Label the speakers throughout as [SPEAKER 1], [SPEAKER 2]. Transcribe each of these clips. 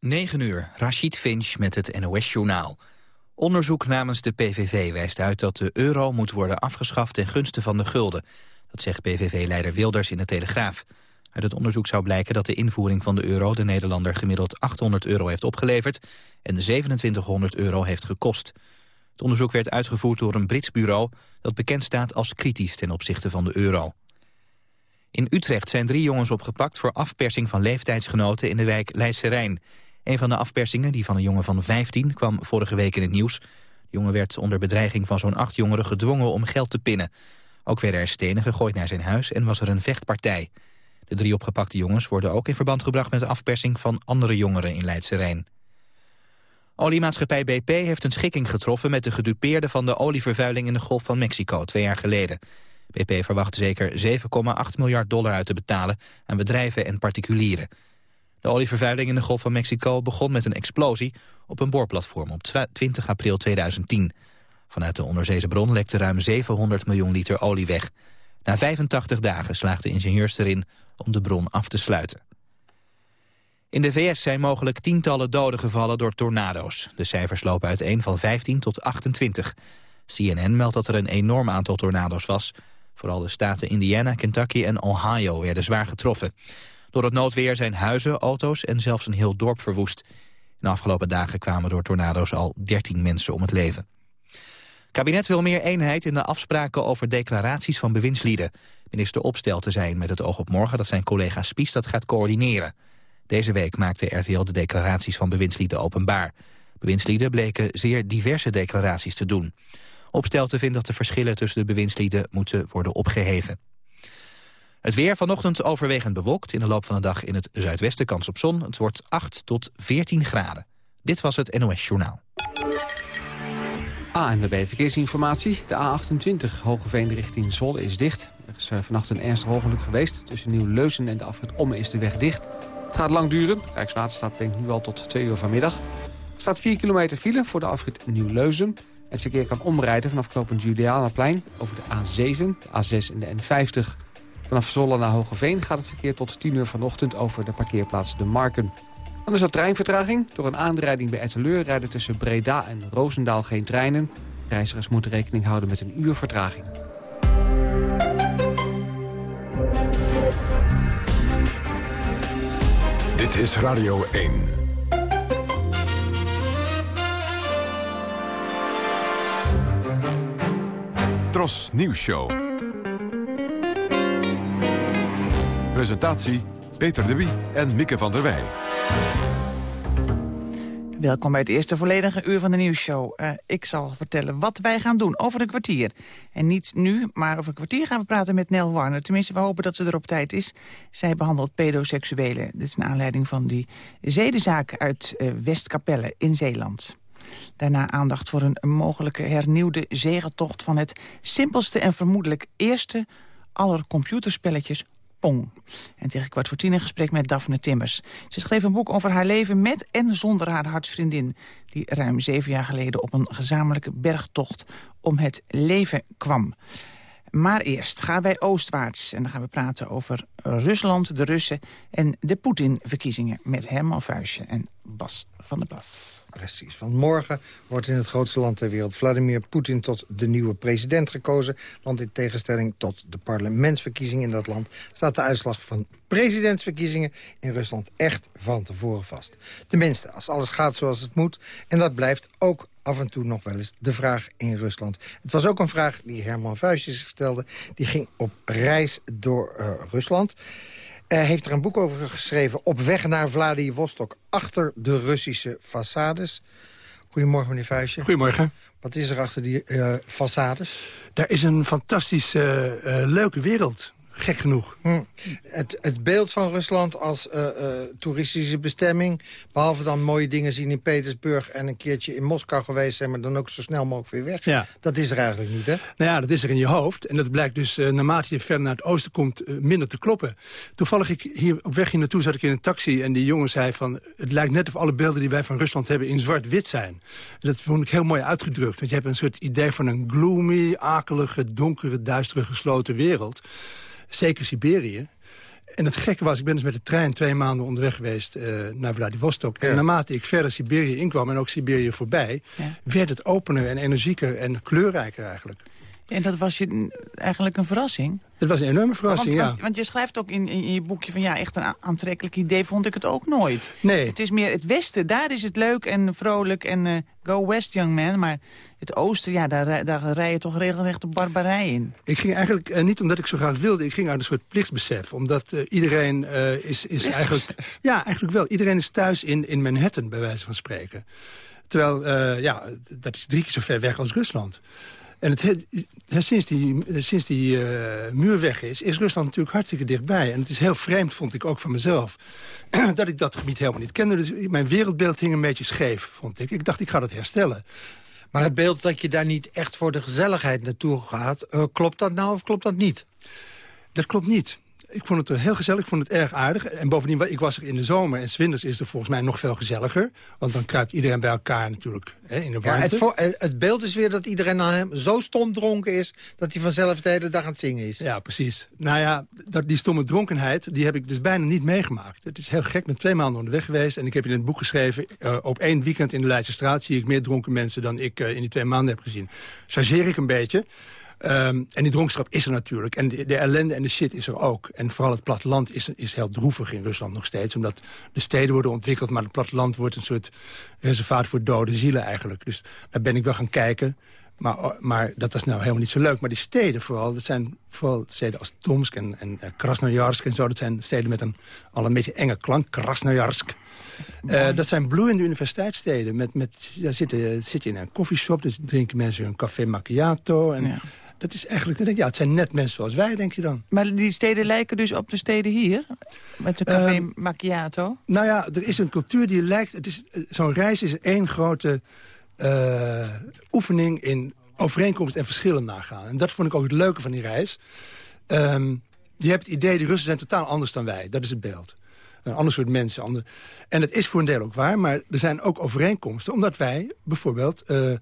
[SPEAKER 1] 9 uur, Rashid Finch met het NOS-journaal. Onderzoek namens de PVV wijst uit dat de euro moet worden afgeschaft ten gunste van de gulden. Dat zegt PVV-leider Wilders in de Telegraaf. Uit het onderzoek zou blijken dat de invoering van de euro de Nederlander gemiddeld 800 euro heeft opgeleverd en 2700 euro heeft gekost. Het onderzoek werd uitgevoerd door een Brits bureau dat bekend staat als kritisch ten opzichte van de euro. In Utrecht zijn drie jongens opgepakt voor afpersing van leeftijdsgenoten in de wijk Leidse Rijn. Een van de afpersingen, die van een jongen van 15, kwam vorige week in het nieuws. De jongen werd onder bedreiging van zo'n acht jongeren gedwongen om geld te pinnen. Ook werden er stenen gegooid naar zijn huis en was er een vechtpartij. De drie opgepakte jongens worden ook in verband gebracht met de afpersing van andere jongeren in Leidse Rijn. Oliemaatschappij BP heeft een schikking getroffen met de gedupeerden van de olievervuiling in de Golf van Mexico twee jaar geleden. BP verwacht zeker 7,8 miljard dollar uit te betalen aan bedrijven en particulieren. De olievervuiling in de Golf van Mexico begon met een explosie op een boorplatform op 20 april 2010. Vanuit de onderzeese bron lekte ruim 700 miljoen liter olie weg. Na 85 dagen slaagden ingenieurs erin om de bron af te sluiten. In de VS zijn mogelijk tientallen doden gevallen door tornado's. De cijfers lopen uiteen van 15 tot 28. CNN meldt dat er een enorm aantal tornado's was. Vooral de staten Indiana, Kentucky en Ohio werden zwaar getroffen. Door het noodweer zijn huizen, auto's en zelfs een heel dorp verwoest. In de afgelopen dagen kwamen door tornado's al 13 mensen om het leven. Het kabinet wil meer eenheid in de afspraken over declaraties van bewindslieden. Minister Opstel te zijn met het oog op morgen dat zijn collega Spies dat gaat coördineren. Deze week maakte RTL de declaraties van bewindslieden openbaar. Bewindslieden bleken zeer diverse declaraties te doen. Opstelten vindt dat de verschillen tussen de bewindslieden moeten worden opgeheven. Het weer vanochtend overwegend bewolkt. In de loop van de dag in het zuidwesten kans op zon. Het wordt 8 tot 14 graden. Dit was het NOS Journaal.
[SPEAKER 2] ANWB Verkeersinformatie. De A28 Hogeveen richting Zwolle is dicht. Er is uh, vannacht een ernstig ongeluk geweest. Tussen Nieuw-Leuzen en de afrit Omme is de weg dicht. Het gaat lang duren. Rijkswaterstaat denkt nu al tot 2 uur vanmiddag. Er staat 4 kilometer file voor de afrit Nieuw-Leuzen. Het verkeer kan omrijden vanaf knooppunt Julianaplein over de A7, de A6 en de N50. Vanaf Zolle naar Hogeveen gaat het verkeer tot 10 uur vanochtend over de parkeerplaats De Marken. Dan is er treinvertraging. Door een aanrijding bij Etteleur rijden tussen Breda en Roosendaal geen treinen. Reizigers moeten rekening houden met een uur vertraging.
[SPEAKER 3] Dit is Radio 1. Tros Nieuws Show. Presentatie Peter de Wie en Mieke van der Wij.
[SPEAKER 4] Welkom bij het eerste volledige uur van de nieuwsshow. Uh, ik zal vertellen wat wij gaan doen over een kwartier. En niet nu, maar over een kwartier gaan we praten met Nel Warner. Tenminste, we hopen dat ze er op tijd is. Zij behandelt pedoseksuelen. Dit is een aanleiding van die zedenzaak uit uh, Westkapelle in Zeeland. Daarna aandacht voor een mogelijke hernieuwde zegentocht... van het simpelste en vermoedelijk eerste aller computerspelletjes En tegen kwart voor tien een gesprek met Daphne Timmers. Ze schreef een boek over haar leven met en zonder haar hartsvriendin... die ruim zeven jaar geleden op een gezamenlijke bergtocht om het leven kwam. Maar eerst gaan wij oostwaarts en dan gaan we praten over Rusland, de Russen... en de Poetin-verkiezingen met Herman Vuijsje en Bas van der Bas.
[SPEAKER 5] Precies, want morgen wordt in het grootste land ter wereld... Vladimir Poetin tot de nieuwe president gekozen. Want in tegenstelling tot de parlementsverkiezingen in dat land... staat de uitslag van presidentsverkiezingen in Rusland echt van tevoren vast. Tenminste, als alles gaat zoals het moet. En dat blijft ook af en toe nog wel eens de vraag in Rusland. Het was ook een vraag die Herman Vuijsjes stelde. Die ging op reis door uh, Rusland. Uh, heeft er een boek over geschreven. Op weg naar Vladivostok. Achter de Russische façades. Goedemorgen, meneer Vuijsje.
[SPEAKER 6] Goedemorgen.
[SPEAKER 5] Wat is er achter die uh, façades?
[SPEAKER 6] Daar is een fantastische, uh, leuke wereld gek genoeg. Hm.
[SPEAKER 5] Het, het beeld van Rusland als uh, uh, toeristische bestemming... behalve dan mooie dingen zien in Petersburg... en een keertje in Moskou geweest zijn... maar dan ook zo snel mogelijk weer weg. Ja. Dat is er eigenlijk niet, hè?
[SPEAKER 6] Nou ja, dat is er in je hoofd. En dat blijkt dus, uh, naarmate je verder naar het oosten komt... minder te kloppen. Toevallig, ik, hier op weg hier naartoe zat ik in een taxi... en die jongen zei van... het lijkt net of alle beelden die wij van Rusland hebben... in zwart-wit zijn. En dat vond ik heel mooi uitgedrukt. Want je hebt een soort idee van een gloomy, akelige... donkere, duistere, gesloten wereld zeker Siberië. En het gekke was, ik ben dus met de trein twee maanden onderweg geweest uh, naar Vladivostok. En naarmate ik verder Siberië inkwam en ook Siberië voorbij... werd het opener en energieker en kleurrijker eigenlijk.
[SPEAKER 4] En dat was je eigenlijk een verrassing?
[SPEAKER 6] Dat was een enorme verrassing,
[SPEAKER 4] want,
[SPEAKER 6] ja.
[SPEAKER 4] Want, want, je schrijft ook in, in, je boekje van... ja, echt een aantrekkelijk idee vond ik het ook nooit.
[SPEAKER 6] Nee.
[SPEAKER 4] Het is meer het westen, daar is het leuk en vrolijk en uh, go west, young man. Maar het oosten, ja, daar, daar rij je toch regelrecht de barbarij in.
[SPEAKER 6] Ik ging eigenlijk, uh, niet omdat ik zo graag wilde... ik ging uit een soort plichtsbesef. Omdat uh, iedereen is, is eigenlijk... Ja, eigenlijk wel. Iedereen is thuis in, in Manhattan, bij wijze van spreken. Terwijl, ja, dat is drie keer zo ver weg als Rusland. En het, sinds die, sinds die uh, muur weg is, is Rusland natuurlijk hartstikke dichtbij. En het is heel vreemd, vond ik ook van mezelf, dat ik dat gebied helemaal niet kende. Dus mijn wereldbeeld hing een beetje scheef, vond ik. Ik dacht, ik ga dat herstellen.
[SPEAKER 5] Maar het beeld dat je daar niet echt voor de gezelligheid naartoe gaat... Uh, klopt dat nou of klopt dat niet?
[SPEAKER 6] Dat klopt niet ik vond het heel gezellig, ik vond het erg aardig. En bovendien, ik was er in de zomer en zwinters is er volgens mij nog veel gezelliger. Want dan kruipt iedereen bij elkaar natuurlijk hè, in de warmte.
[SPEAKER 5] Ja, het, voor, het, beeld is weer dat iedereen aan hem zo stom dronken is... dat hij vanzelf de hele dag aan het zingen is.
[SPEAKER 6] Ja, precies. Nou ja, dat, die stomme dronkenheid, die heb ik dus bijna niet meegemaakt. Het is heel gek, ik ben twee maanden onderweg geweest... en ik heb in het boek geschreven... Uh, op één weekend in de Leidse straat zie ik meer dronken mensen... dan ik uh, in die twee maanden heb gezien. Chargeer ik een beetje... Um, en die dronkenschap is er natuurlijk. En de, de, ellende en de shit is er ook. En vooral het platteland is, is heel droevig in Rusland nog steeds. Omdat de steden worden ontwikkeld, maar het platteland wordt een soort reservaat voor dode zielen eigenlijk. Dus daar ben ik wel gaan kijken. Maar, maar dat was nou helemaal niet zo leuk. Maar die steden vooral, dat zijn vooral steden als Tomsk en, en uh, Krasnojarsk en zo. Dat zijn steden met een al een beetje enge klank, Krasnojarsk. Uh, dat zijn bloeiende universiteitssteden. Met, met, daar zit, zit je in een koffieshop, dus drinken mensen een café macchiato. En ja. Dat is eigenlijk, denk ik, ja, het zijn net mensen zoals wij, denk je dan.
[SPEAKER 4] Maar die steden lijken dus op de steden hier? Met de café uh, macchiato?
[SPEAKER 6] Nou ja, er is een cultuur die lijkt... Het is, zo'n reis is één grote uh, oefening in overeenkomst en verschillen nagaan. En dat vond ik ook het leuke van die reis. Um, je hebt het idee, de Russen zijn totaal anders dan wij. Dat is het beeld. Een ander soort mensen. Ander... En dat is voor een deel ook waar, maar er zijn ook overeenkomsten. Omdat wij bijvoorbeeld... Uh,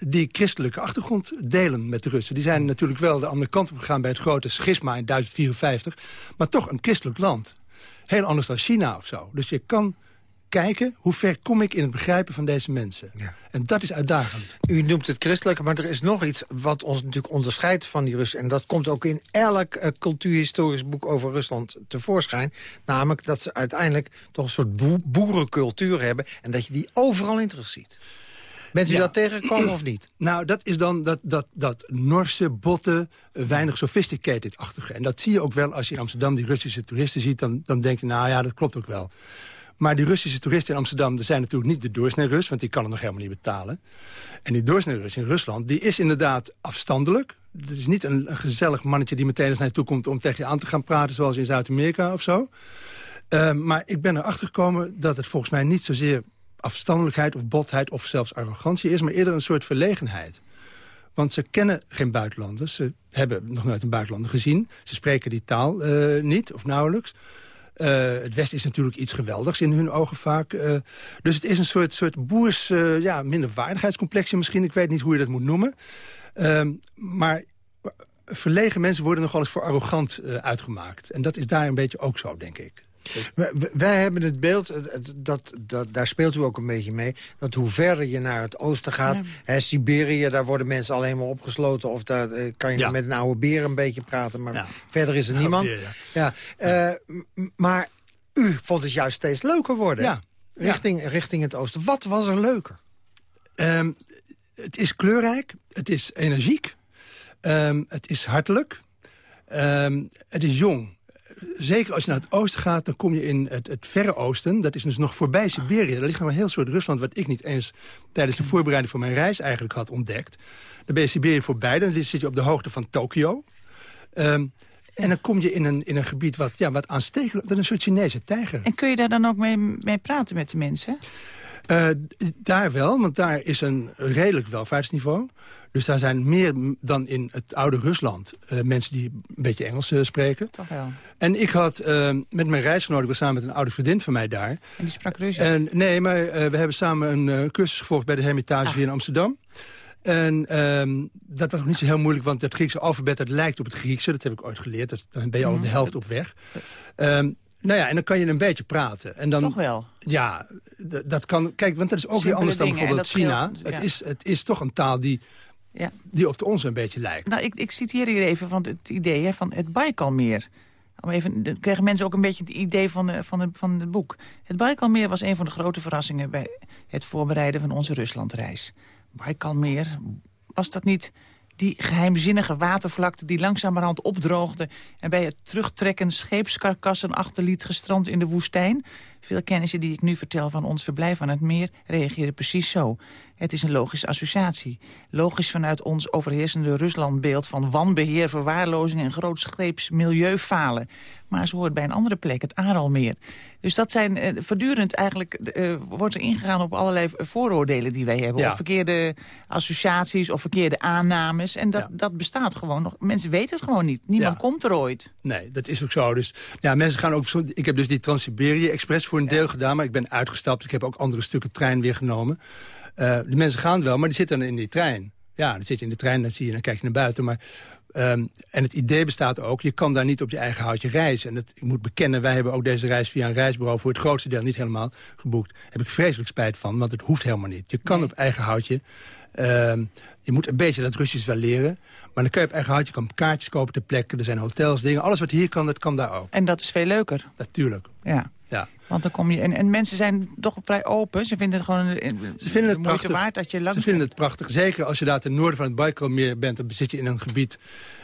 [SPEAKER 6] die christelijke achtergrond delen met de Russen. Die zijn natuurlijk wel de andere kant op gegaan bij het grote schisma in 1054. Maar toch een christelijk land. Heel anders dan China of zo. Dus je kan kijken hoe ver kom ik in het begrijpen van deze mensen. Ja. En dat is uitdagend.
[SPEAKER 5] U noemt het christelijke, maar er is nog iets wat ons natuurlijk onderscheidt van die Russen. En dat komt ook in elk uh, cultuurhistorisch boek over Rusland tevoorschijn. Namelijk dat ze uiteindelijk toch een soort boe boerencultuur hebben. En dat je die overal in terug ziet. Bent u
[SPEAKER 6] Ja.
[SPEAKER 5] dat tegengekomen of niet?
[SPEAKER 6] Nou, dat is dan dat, dat, dat Norse, botte, weinig sophisticated-achtige. En dat zie je ook wel als je in Amsterdam die Russische toeristen ziet. Dan, dan denk je, nou ja, dat klopt ook wel. Maar die Russische toeristen in Amsterdam... dat zijn natuurlijk niet de doorsnee-Rus, want die kan het nog helemaal niet betalen. En die doorsnee-Rus in Rusland, die is inderdaad afstandelijk. Het is niet een, een gezellig mannetje die meteen eens naar je toe komt... om tegen je aan te gaan praten, zoals in Zuid-Amerika of zo. Uh, maar ik ben erachter gekomen dat het volgens mij niet zozeer afstandelijkheid of botheid of zelfs arrogantie is... maar eerder een soort verlegenheid. Want ze kennen geen buitenlanders. Ze hebben nog nooit een buitenlander gezien. Ze spreken die taal uh, niet of nauwelijks. Uh, het Westen is natuurlijk iets geweldigs in hun ogen vaak. Uh, dus het is een soort, soort boers, ja, minderwaardigheidscomplexje misschien. Ik weet niet hoe je dat moet noemen. maar verlegen mensen worden nogal eens voor arrogant uitgemaakt. En dat is daar een beetje ook zo, denk ik.
[SPEAKER 5] Wij hebben het beeld, dat, dat, daar speelt u ook een beetje mee... dat hoe verder je naar het oosten gaat... Ja. Hè, Siberië, daar worden mensen alleen maar opgesloten... of daar eh, kan je ja. met een oude beer een beetje praten... maar ja. verder is er niemand. Ja. Uh, maar u vond het juist steeds leuker worden.
[SPEAKER 6] Ja.
[SPEAKER 5] Richting, richting het oosten. Wat was er leuker?
[SPEAKER 6] Um, het is kleurrijk, het is energiek, um, het is hartelijk, um, het is jong zeker als je naar het oosten gaat, dan kom je in het, het verre oosten. Dat is dus nog voorbij Siberië. Daar ligt nog een heel soort Rusland... wat ik niet eens tijdens de voorbereiding van mijn reis eigenlijk had ontdekt. Dan ben je Siberië voorbij, dan zit je op de hoogte van Tokio. Um, en dan kom je in een, in een gebied wat, ja, wat aanstekelijk... dat is een soort Chinese tijger.
[SPEAKER 4] En kun je daar dan ook mee, mee praten met de mensen?
[SPEAKER 6] Uh, daar wel, want daar is een redelijk welvaartsniveau. Dus daar zijn meer dan in het oude Rusland uh, mensen die een beetje Engels uh, spreken.
[SPEAKER 4] Toch wel.
[SPEAKER 6] En ik had uh, met mijn reisgenoot, ik was samen met een oude vriendin van mij daar.
[SPEAKER 4] En die sprak Russisch?
[SPEAKER 6] En, nee, maar we hebben samen een cursus gevolgd bij de Hermitage ah. hier in Amsterdam. En ehm, dat was ook niet zo heel moeilijk, want het Griekse alfabet dat lijkt op het Griekse. Dat heb ik ooit geleerd, dat, dan ben je al
[SPEAKER 4] Mhm.
[SPEAKER 6] de helft op weg. Ehm, nou ja, en dan kan je een beetje praten. En dan,
[SPEAKER 4] Toch wel.
[SPEAKER 6] Ja, dat kan... Kijk, want dat is ook weer anders dan
[SPEAKER 4] dingen,
[SPEAKER 6] bijvoorbeeld China.
[SPEAKER 4] scheelt, ja.
[SPEAKER 6] Het, is, het is toch een taal die,
[SPEAKER 4] Ja.
[SPEAKER 6] die op de onze een beetje lijkt.
[SPEAKER 4] Nou, ik, ik citeer hier even van het idee hè, van het Baikalmeer. Om even, dan krijgen mensen ook een beetje het idee van, de, van, de, van het boek. Het Baikalmeer was een van de grote verrassingen... bij het voorbereiden van onze Ruslandreis. Baikalmeer, was dat niet die geheimzinnige watervlakte... die langzamerhand opdroogde... en bij het terugtrekken scheepskarkassen achterliet gestrand in de woestijn? Veel kennissen die ik nu vertel van ons verblijf aan het meer... reageren precies zo. Het is een logische associatie. Logisch vanuit ons overheersende Ruslandbeeld... van wanbeheer, verwaarlozing en grootscheeps milieufalen. Maar ze hoort bij een andere plek, het Aralmeer. Dus dat zijn eh, voortdurend eigenlijk... eh, wordt er ingegaan op allerlei vooroordelen die wij hebben.
[SPEAKER 6] Ja.
[SPEAKER 4] Of verkeerde associaties of verkeerde aannames. En dat,
[SPEAKER 6] Ja.
[SPEAKER 4] dat bestaat gewoon nog. Mensen weten het gewoon niet. Niemand
[SPEAKER 6] Ja.
[SPEAKER 4] komt er ooit.
[SPEAKER 6] Nee, dat is ook zo. Dus ja, mensen gaan ook. Zo, ik heb dus die Trans-Siberië-express voor een deel gedaan, maar ik ben uitgestapt. Ik heb ook andere stukken trein weer genomen. Eh, de mensen gaan wel, maar die zitten dan in die trein. Ja, dan zit je in de trein, dan zie je, dan kijk je naar buiten. Maar, ehm, en het idee bestaat ook, je kan daar niet op je eigen houtje reizen. En dat, ik moet bekennen, wij hebben ook deze reis via een reisbureau... voor het grootste deel niet helemaal geboekt. Daar heb ik vreselijk spijt van, want het hoeft helemaal niet. Je kan op eigen houtje. ehm, je moet een beetje dat Russisch wel leren. Maar dan kun je op eigen houtje je kan kaartjes kopen ter plekke. Er zijn hotels, dingen. Alles wat hier kan, dat kan daar ook.
[SPEAKER 4] En dat is veel leuker.
[SPEAKER 6] Natuurlijk.
[SPEAKER 4] Ja.
[SPEAKER 6] Ja.
[SPEAKER 4] Want dan kom je... En, en mensen zijn toch vrij open. Ze vinden het gewoon een, een-
[SPEAKER 6] Ze vinden het
[SPEAKER 4] de moeite
[SPEAKER 6] prachtig.
[SPEAKER 4] waard dat je langs
[SPEAKER 6] Ze vinden het prachtig. Zeker als je daar ten noorden van het Baikalmeer bent. Dan zit je in een gebied...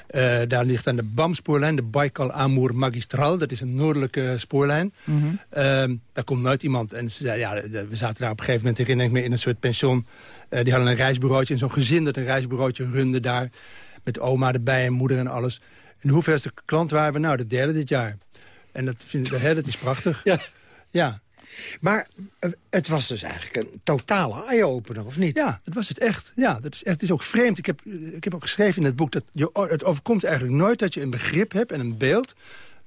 [SPEAKER 6] eh, daar ligt aan de BAM-spoorlijn, de Baikal-Amur Magistral. Dat is een noordelijke spoorlijn.
[SPEAKER 4] Mhm.
[SPEAKER 6] Ehm, daar komt nooit iemand. En ze zei, ja, we zaten daar op een gegeven moment, me, in een soort pension. Eh, die hadden een reisbureautje. En zo'n gezin dat een reisbureautje runde daar. Met oma erbij en moeder en alles. En de hoeveelste klant waren we? Nou, de derde dit jaar. En dat, vind ik, hè, dat is prachtig.
[SPEAKER 5] Ja.
[SPEAKER 6] Ja.
[SPEAKER 5] Maar eh, het was dus eigenlijk een totale eye-opener, of niet?
[SPEAKER 6] Ja, dat was het echt. Ja, dat is echt. Het is ook vreemd. Ik heb, ik heb ook geschreven in het boek dat je, het overkomt eigenlijk nooit dat je een begrip hebt en een beeld.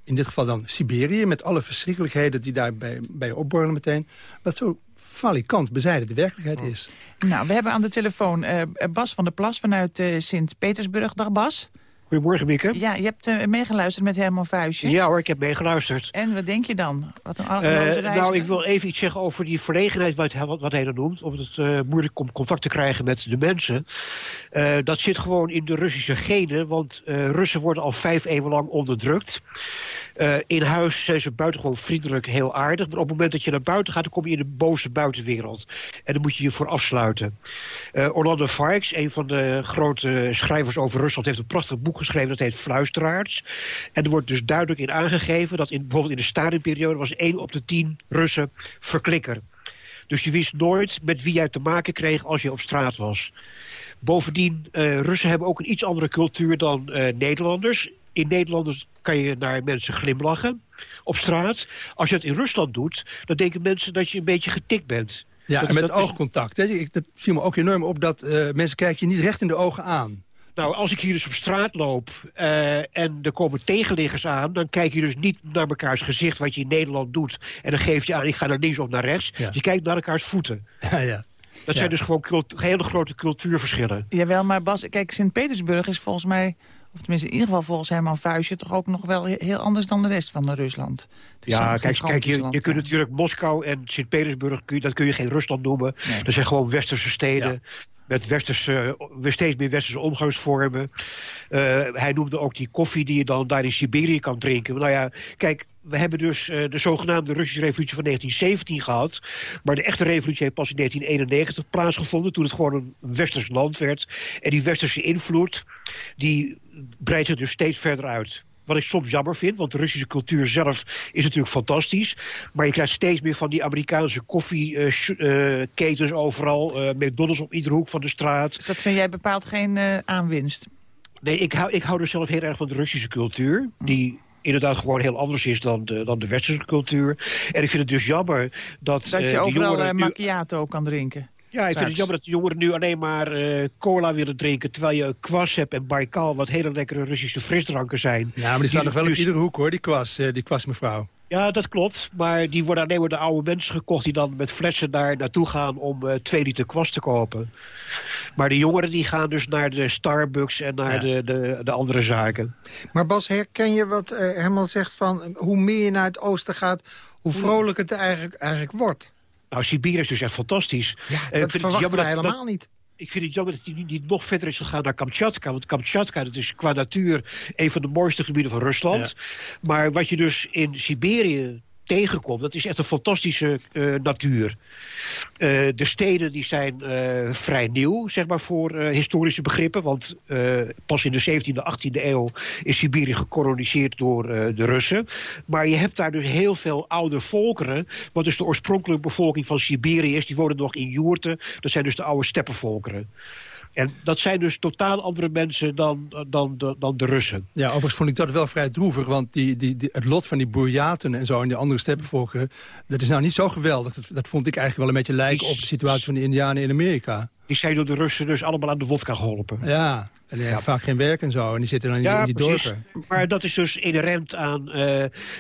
[SPEAKER 6] In dit geval dan Siberië, met alle verschrikkelijkheden die daar bij, opborrelen meteen. Wat zo falikant bezijden de werkelijkheid is.
[SPEAKER 4] Nou, we hebben aan de telefoon eh, Bas van der Plas vanuit eh, Sint-Petersburg. Dag Bas.
[SPEAKER 7] Goedemorgen, Mieke.
[SPEAKER 4] Ja, je hebt eh, meegeluisterd met Herman Vuijsje.
[SPEAKER 7] Ja hoor, ik heb meegeluisterd.
[SPEAKER 4] En wat denk je dan? Wat een
[SPEAKER 7] Eh,
[SPEAKER 4] argeloze reis.
[SPEAKER 7] nou, ik wil even iets zeggen over die verlegenheid, wat, hij- wat, hij dan noemt. Of het eh, moeilijk om contact te krijgen met de mensen. Dat zit gewoon in de Russische genen, want Russen worden al vijf eeuwen lang onderdrukt. Eh, in huis zijn ze buitengewoon vriendelijk, heel aardig. Maar op het moment dat je naar buiten gaat, dan kom je in de boze buitenwereld. En dan moet je je voor afsluiten. Eh, Orlando Farks, een van de grote schrijvers over Rusland, heeft een prachtig boek geschreven. Dat heet Fluisteraars. En er wordt dus duidelijk in aangegeven dat in, bijvoorbeeld in de Stalinperiode was 1 op de 10 Russen verklikker. Dus je wist nooit met wie jij te maken kreeg als je op straat was. Bovendien, eh, Russen hebben ook een iets andere cultuur dan Nederlanders. In Nederlanders kan je naar mensen glimlachen op straat. Als je het in Rusland doet, dan denken mensen dat je een beetje getikt bent.
[SPEAKER 6] Ja,
[SPEAKER 7] Dat-
[SPEAKER 6] en met
[SPEAKER 7] dat
[SPEAKER 6] oogcontact. Hè. Ik, dat viel me ook enorm op dat eh, mensen kijken je niet recht in de ogen aan.
[SPEAKER 7] Nou, als ik hier dus op straat loop eh, en er komen tegenliggers aan... dan kijk je dus niet naar mekaars gezicht wat je in Nederland doet. En dan geef je aan, ik ga naar links of naar rechts.
[SPEAKER 6] Ja.
[SPEAKER 7] Je kijkt naar elkaars voeten.
[SPEAKER 6] Ja, ja.
[SPEAKER 7] Dat zijn dus gewoon hele grote cultuurverschillen.
[SPEAKER 4] Jawel, maar Bas, kijk, Sint-Petersburg is volgens mij... of tenminste in ieder geval volgens Herman Vuijsje... toch ook nog wel he- heel anders dan de rest van Rusland.
[SPEAKER 7] Ja, kijk, kijk je, je kunt natuurlijk Moskou en Sint-Petersburg... dat kun je geen Rusland noemen.
[SPEAKER 4] Nee.
[SPEAKER 7] Dat zijn gewoon westerse steden... met westerse, steeds meer westerse omgangsvormen. Eh, hij noemde ook die koffie die je dan daar in Siberië kan drinken. Nou ja, kijk, we hebben dus eh, de zogenaamde Russische revolutie van 1917 gehad. Maar de echte revolutie heeft pas in 1991 plaatsgevonden... toen het gewoon een westers land werd. En die westerse invloed, die breidt zich dus steeds verder uit. Wat ik soms jammer vind, want de Russische cultuur zelf is natuurlijk fantastisch. Maar je krijgt steeds meer van die Amerikaanse koffieketens overal. eh, McDonald's op iedere hoek van de straat.
[SPEAKER 4] Dus dat vind jij bepaald geen eh, aanwinst?
[SPEAKER 7] Nee, ik hou, ik hou dus zelf heel erg van de Russische cultuur. Die inderdaad gewoon heel anders is dan de, dan de westerse cultuur. En ik vind het dus jammer dat...
[SPEAKER 4] Dat je overal
[SPEAKER 7] jongeren
[SPEAKER 4] eh,
[SPEAKER 7] nu-
[SPEAKER 4] macchiato kan drinken?
[SPEAKER 7] Ja, ik vind het jammer dat de jongeren nu alleen maar eh, cola willen drinken... terwijl je kwas hebt en Baikal, wat hele lekkere Russische frisdranken zijn.
[SPEAKER 6] Ja, maar die staan nog wel op
[SPEAKER 7] dus-
[SPEAKER 6] iedere hoek hoor, die kwas, eh, die kwasmevrouw.
[SPEAKER 7] Ja, dat klopt. Maar die worden alleen maar de oude mensen gekocht... die dan met flessen daar naartoe gaan om uh, twee liter kwast te kopen. Maar de jongeren die gaan dus naar de Starbucks en naar de, de, de, andere zaken.
[SPEAKER 5] Maar Bas, herken je wat uh, Herman zegt van... hoe meer je naar het oosten gaat, hoe vrolijk het eigenlijk, eigenlijk wordt?
[SPEAKER 7] Nou, Siberië is dus echt fantastisch.
[SPEAKER 5] Ja, dat verwachten wij helemaal niet
[SPEAKER 7] ik vind het jammer dat hij niet nog verder is gegaan naar Kamchatka. Want Kamchatka dat is qua natuur een van de mooiste gebieden van Rusland. Maar wat je dus in Siberië tegenkomt. Dat is echt een fantastische uh, natuur. Uh, de steden die zijn uh, vrij nieuw, zeg maar, voor historische begrippen. Want pas in de 17e, 18e eeuw is Siberië gekoloniseerd door de Russen. Maar je hebt daar dus heel veel oude volkeren. Wat dus de oorspronkelijke bevolking van Siberië is. Die wonen nog in joerten. Dat zijn dus de oude steppenvolkeren. En dat zijn dus totaal andere mensen dan, dan, dan, dan de Russen.
[SPEAKER 6] Ja, overigens vond ik dat wel vrij droevig. Want die, die, die het lot van die Boerjaten en zo en die andere steppenvolkeren... dat is nou niet zo geweldig. Dat, dat vond ik eigenlijk wel een beetje lijken op de situatie van de Indianen in Amerika.
[SPEAKER 7] Die zijn door de Russen dus allemaal aan de wodka geholpen.
[SPEAKER 6] Ja, en die hebben vaak geen werk en zo. En die zitten dan in, die dorpen.
[SPEAKER 7] Maar dat is dus inherent aan uh,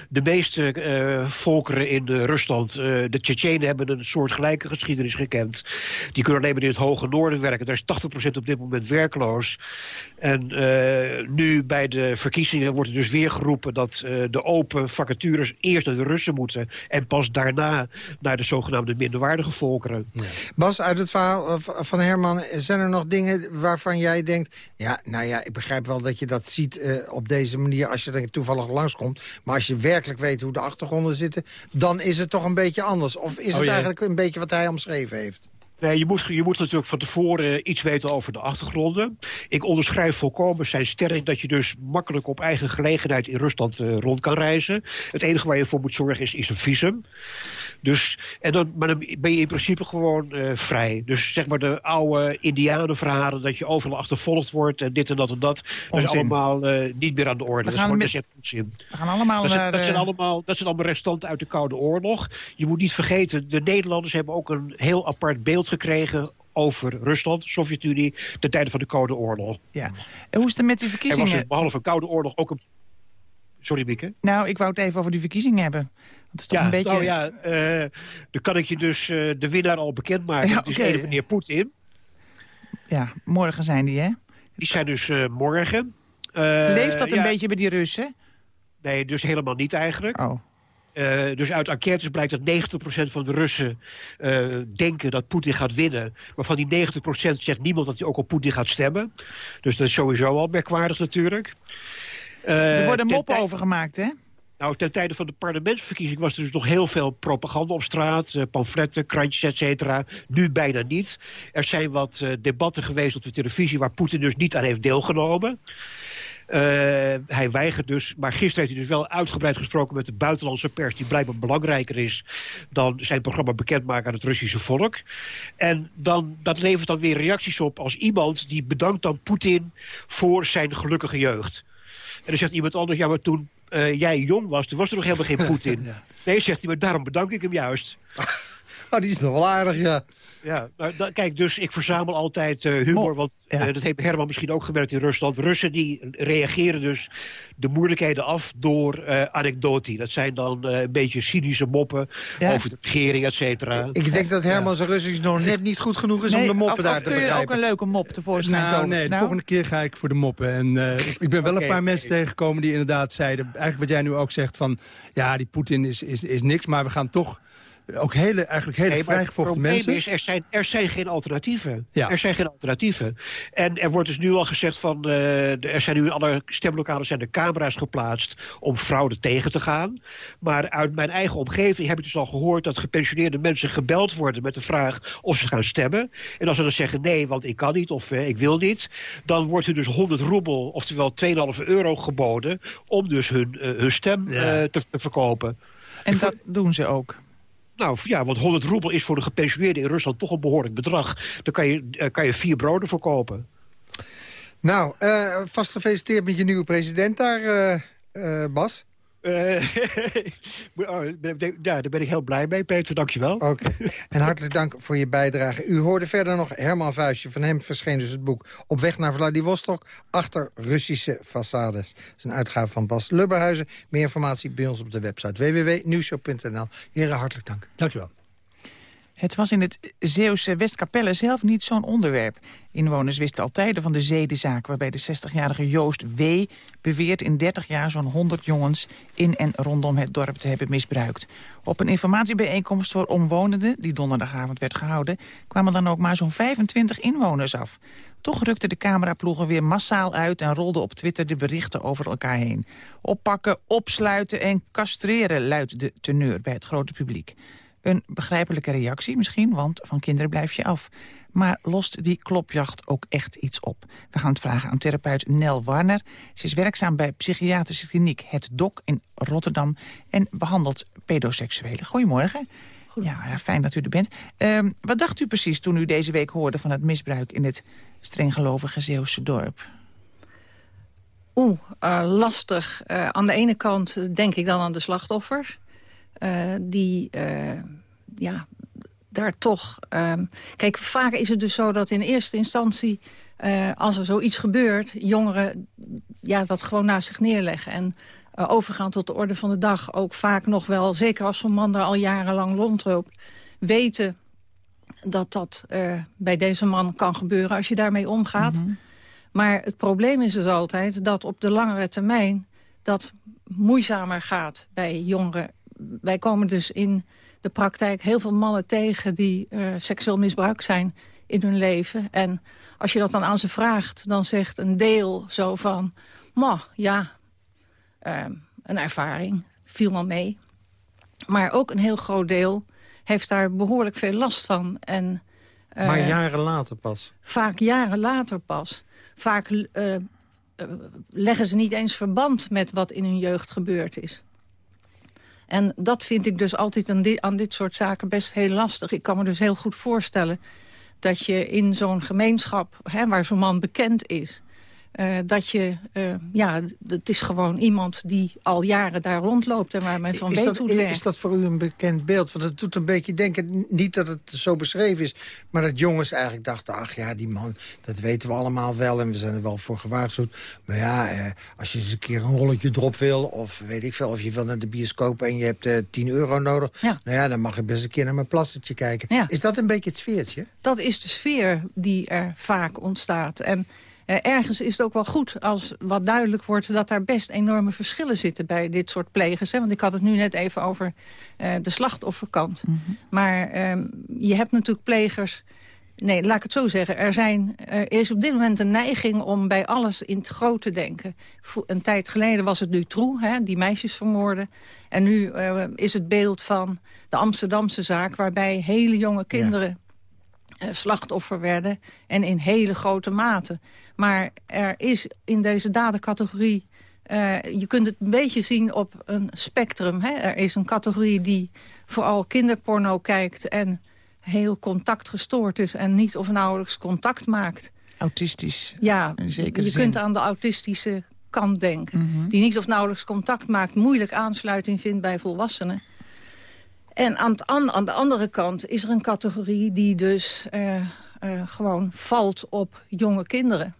[SPEAKER 7] de meeste uh, volkeren in uh, Rusland. de Tsjetsjenen hebben een soort gelijke geschiedenis gekend. Die kunnen alleen maar in het hoge noorden werken. Daar is 80% op dit moment werkloos. En nu bij de verkiezingen wordt er dus weer geroepen... dat de open vacatures eerst naar de Russen moeten... en pas daarna naar de zogenaamde minderwaardige volkeren. Ja.
[SPEAKER 5] Bas, uit het verhaal van Herman... zijn er nog dingen waarvan jij denkt... Ja, nou ja, ik begrijp wel dat je dat ziet uh, op deze manier als je er toevallig langskomt. Maar als je werkelijk weet hoe de achtergronden zitten, dan is het toch een beetje anders. Of is oh, het eigenlijk een beetje wat hij omschreven heeft?
[SPEAKER 7] Nee, je moet, je moet natuurlijk van tevoren iets weten over de achtergronden. Ik onderschrijf volkomen zijn stelling dat je dus makkelijk op eigen gelegenheid in Rusland uh, rond kan reizen. Het enige waar je voor moet zorgen is, is een visum. Dus, en dan, maar dan ben je in principe gewoon uh, vrij. Dus zeg maar de oude indianenverhalen dat je overal achtervolgd wordt en dit en dat en dat. Dat is allemaal uh, niet meer aan de orde.
[SPEAKER 4] We
[SPEAKER 7] gaan,
[SPEAKER 4] dat is met, we gaan allemaal
[SPEAKER 7] dat,
[SPEAKER 4] naar,
[SPEAKER 7] dat, zijn allemaal, dat zijn allemaal restanten uit de Koude Oorlog. Je moet niet vergeten, de Nederlanders hebben ook een heel apart beeld gekregen over Rusland, Sovjet-Unie, de tijden van de Koude Oorlog.
[SPEAKER 4] Ja. En hoe is het met die verkiezingen?
[SPEAKER 7] Er was behalve een Koude Oorlog ook een... Sorry, Mieke?
[SPEAKER 4] Nou, ik wou het even over die verkiezingen hebben. Dat is toch
[SPEAKER 7] ja,
[SPEAKER 4] een beetje...
[SPEAKER 7] Nou ja, uh, dan kan ik je dus uh, de winnaar al bekendmaken. Ja, okay. Het is een meneer Poetin.
[SPEAKER 4] Ja, morgen zijn die, hè?
[SPEAKER 7] Die zijn dus uh, morgen.
[SPEAKER 4] Leeft dat een ja, beetje bij die Russen?
[SPEAKER 7] Nee, dus helemaal niet eigenlijk.
[SPEAKER 4] Oh.
[SPEAKER 7] Uh, dus uit enquêtes blijkt dat 90% van de Russen uh, denken dat Poetin gaat winnen. Maar van die 90% zegt niemand dat hij ook op Poetin gaat stemmen. Dus dat is sowieso al merkwaardig natuurlijk.
[SPEAKER 4] Uh, er worden moppen over gemaakt, hè?
[SPEAKER 7] Nou, ten tijde van de parlementsverkiezing was er dus nog heel veel propaganda op straat. Uh, pamfletten, krantjes, et cetera. Nu bijna niet. Er zijn wat uh, debatten geweest op de televisie... waar Poetin dus niet aan heeft deelgenomen. Uh, hij weigert dus, maar gisteren heeft hij dus wel uitgebreid gesproken met de buitenlandse pers... die blijkbaar belangrijker is dan zijn programma bekendmaken aan het Russische volk. En dan, dat levert dan weer reacties op als iemand die bedankt dan Poetin voor zijn gelukkige jeugd. En dan zegt iemand anders, ja, maar toen uh, jij jong was, toen was er nog helemaal geen Poetin. Nee, zegt hij, maar daarom bedank ik hem juist.
[SPEAKER 5] oh, die is nog wel aardig, ja.
[SPEAKER 7] Ja, da, kijk, dus ik verzamel altijd uh, humor, want ja. uh, dat heeft Herman misschien ook gemerkt in Rusland. Russen die reageren dus de moeilijkheden af door uh, anekdoti. Dat zijn dan een beetje cynische moppen ja. over de regering, et cetera.
[SPEAKER 5] Ik denk dat Herman zijn Russisch nog net niet goed genoeg is
[SPEAKER 4] nee,
[SPEAKER 5] om de moppen daar te begrijpen.
[SPEAKER 4] kun je ook een leuke mop tevoorschijn
[SPEAKER 6] nou,
[SPEAKER 4] komen?
[SPEAKER 6] Nee, de
[SPEAKER 4] nou?
[SPEAKER 6] volgende keer ga ik voor de moppen. En ik ben wel okay, een paar mensen okay. tegengekomen die inderdaad zeiden... eigenlijk wat jij nu ook zegt van... ja, die Poetin is, is, is niks, maar we gaan toch ook hele, eigenlijk hele nee, vrijgevochten mensen.
[SPEAKER 7] Is, er, zijn, er zijn geen alternatieven. Ja. Er zijn geen alternatieven. En er wordt dus nu al gezegd van... Uh, er zijn nu in alle stemlokalen zijn de camera's geplaatst... om fraude tegen te gaan. Maar uit mijn eigen omgeving heb ik dus al gehoord... dat gepensioneerde mensen gebeld worden met de vraag of ze gaan stemmen. En als ze dan zeggen nee, want ik kan niet of uh, ik wil niet... dan wordt er dus 100 roebel, oftewel 2,5 euro geboden... om dus hun, uh, hun stem ja. te, te verkopen.
[SPEAKER 4] En dat doen ze ook?
[SPEAKER 7] Nou ja, want 100 roebel is voor de gepensioneerden in Rusland toch een behoorlijk bedrag. Daar kan je, uh, kan je vier broden voor kopen.
[SPEAKER 5] Nou, uh, vast gefeliciteerd met je nieuwe president daar, uh, Bas.
[SPEAKER 7] Uh, ja, daar ben ik heel blij mee, Peter. Dankjewel.
[SPEAKER 5] Oké. En hartelijk dank voor je bijdrage. U hoorde verder nog Herman Vuistje. Van hem verscheen dus het boek Op weg naar Vladivostok... achter Russische façades. Dat is een uitgave van Bas Lubberhuizen. Meer informatie bij ons op de website www.nieuwshow.nl. Heren, hartelijk dank.
[SPEAKER 6] Dankjewel.
[SPEAKER 4] Het was in het Zeeuwse Westkapelle zelf niet zo'n onderwerp. Inwoners wisten al tijden van de zedenzaak... waarbij de 60-jarige Joost W. beweert in 30 jaar zo'n 100 jongens... in en rondom het dorp te hebben misbruikt. Op een informatiebijeenkomst voor omwonenden... die donderdagavond werd gehouden... kwamen dan ook maar zo'n 25 inwoners af. Toch rukten de cameraploegen weer massaal uit... en rolden op Twitter de berichten over elkaar heen. Oppakken, opsluiten en castreren luidt de teneur bij het grote publiek. Een begrijpelijke reactie misschien, want van kinderen blijf je af. Maar lost die klopjacht ook echt iets op? We gaan het vragen aan therapeut Nel Warner. Ze is werkzaam bij psychiatrische kliniek Het Dok in Rotterdam... en behandelt pedoseksuelen. Goedemorgen. Ja, fijn dat u er bent. Uh, wat dacht u precies toen u deze week hoorde van het misbruik... in het strenggelovige Zeeuwse dorp?
[SPEAKER 8] Oeh, uh, lastig. Uh, aan de ene kant denk ik dan aan de slachtoffers... Uh, die uh, ja, daar toch... Uh, kijk, vaak is het dus zo dat in eerste instantie... Uh, als er zoiets gebeurt, jongeren ja, dat gewoon naast zich neerleggen. En overgaan tot de orde van de dag. Ook vaak nog wel, zeker als zo'n man daar al jarenlang rondloopt... weten dat dat bij deze man kan gebeuren als je daarmee omgaat. Mm -hmm. Maar het probleem is dus altijd dat op de langere termijn... dat moeizamer gaat bij jongeren wij komen dus in de praktijk heel veel mannen tegen... die uh, seksueel misbruikt zijn in hun leven. En als je dat dan aan ze vraagt, dan zegt een deel zo van... Ma, ja, uh, een ervaring, viel wel mee. Maar ook een heel groot deel heeft daar behoorlijk veel last van. En,
[SPEAKER 5] uh, maar jaren later pas?
[SPEAKER 8] Vaak jaren later pas. Vaak leggen ze niet eens verband met wat in hun jeugd gebeurd is. En dat vind ik dus altijd aan dit, aan dit soort zaken best heel lastig. Ik kan me dus heel goed voorstellen dat je in zo'n gemeenschap... Hè, waar zo'n man bekend is... Uh, dat je, uh, ja, het is gewoon iemand die al jaren daar rondloopt en waar men van
[SPEAKER 5] is
[SPEAKER 8] weet
[SPEAKER 5] dat,
[SPEAKER 8] hoe het werkt.
[SPEAKER 5] Is dat voor u een bekend beeld? Want het doet een beetje denken, niet dat het zo beschreven is... maar dat jongens eigenlijk dachten, ach ja, die man, dat weten we allemaal wel... en we zijn er wel voor gewaarschuwd. Maar ja, eh, als je eens een keer een rolletje erop wil... of weet ik veel, of je wil naar de bioscoop en je hebt eh, 10 euro nodig... Ja. nou ja, dan mag ik best een keer naar mijn plastertje kijken. Ja. Is dat een beetje het sfeertje?
[SPEAKER 8] Dat is de sfeer die er vaak ontstaat. En ergens is het ook wel goed als wat duidelijk wordt... dat daar best enorme verschillen zitten bij dit soort plegers. Hè? Want ik had het nu net even over uh, de slachtofferkant. Mm -hmm. Maar uh, je hebt natuurlijk plegers... Nee, laat ik het zo zeggen. Er, zijn, er is op dit moment een neiging om bij alles in het groot te denken. Een tijd geleden was het Dutroux, hè, die meisjes vermoorden. En nu uh, is het beeld van de Amsterdamse zaak... waarbij hele jonge kinderen... Ja slachtoffer werden en in hele grote mate. Maar er is in deze dadencategorie... Uh, je kunt het een beetje zien op een spectrum. Hè? Er is een categorie die vooral kinderporno kijkt... en heel contactgestoord is en niet of nauwelijks contact maakt.
[SPEAKER 4] Autistisch,
[SPEAKER 8] Ja,
[SPEAKER 4] zeker
[SPEAKER 8] je
[SPEAKER 4] zin.
[SPEAKER 8] kunt aan de autistische kant denken. Mm -hmm. Die niet of nauwelijks contact maakt, moeilijk aansluiting vindt bij volwassenen. En aan, aan, de andere kant is er een categorie die dus uh, uh, gewoon valt op jonge kinderen.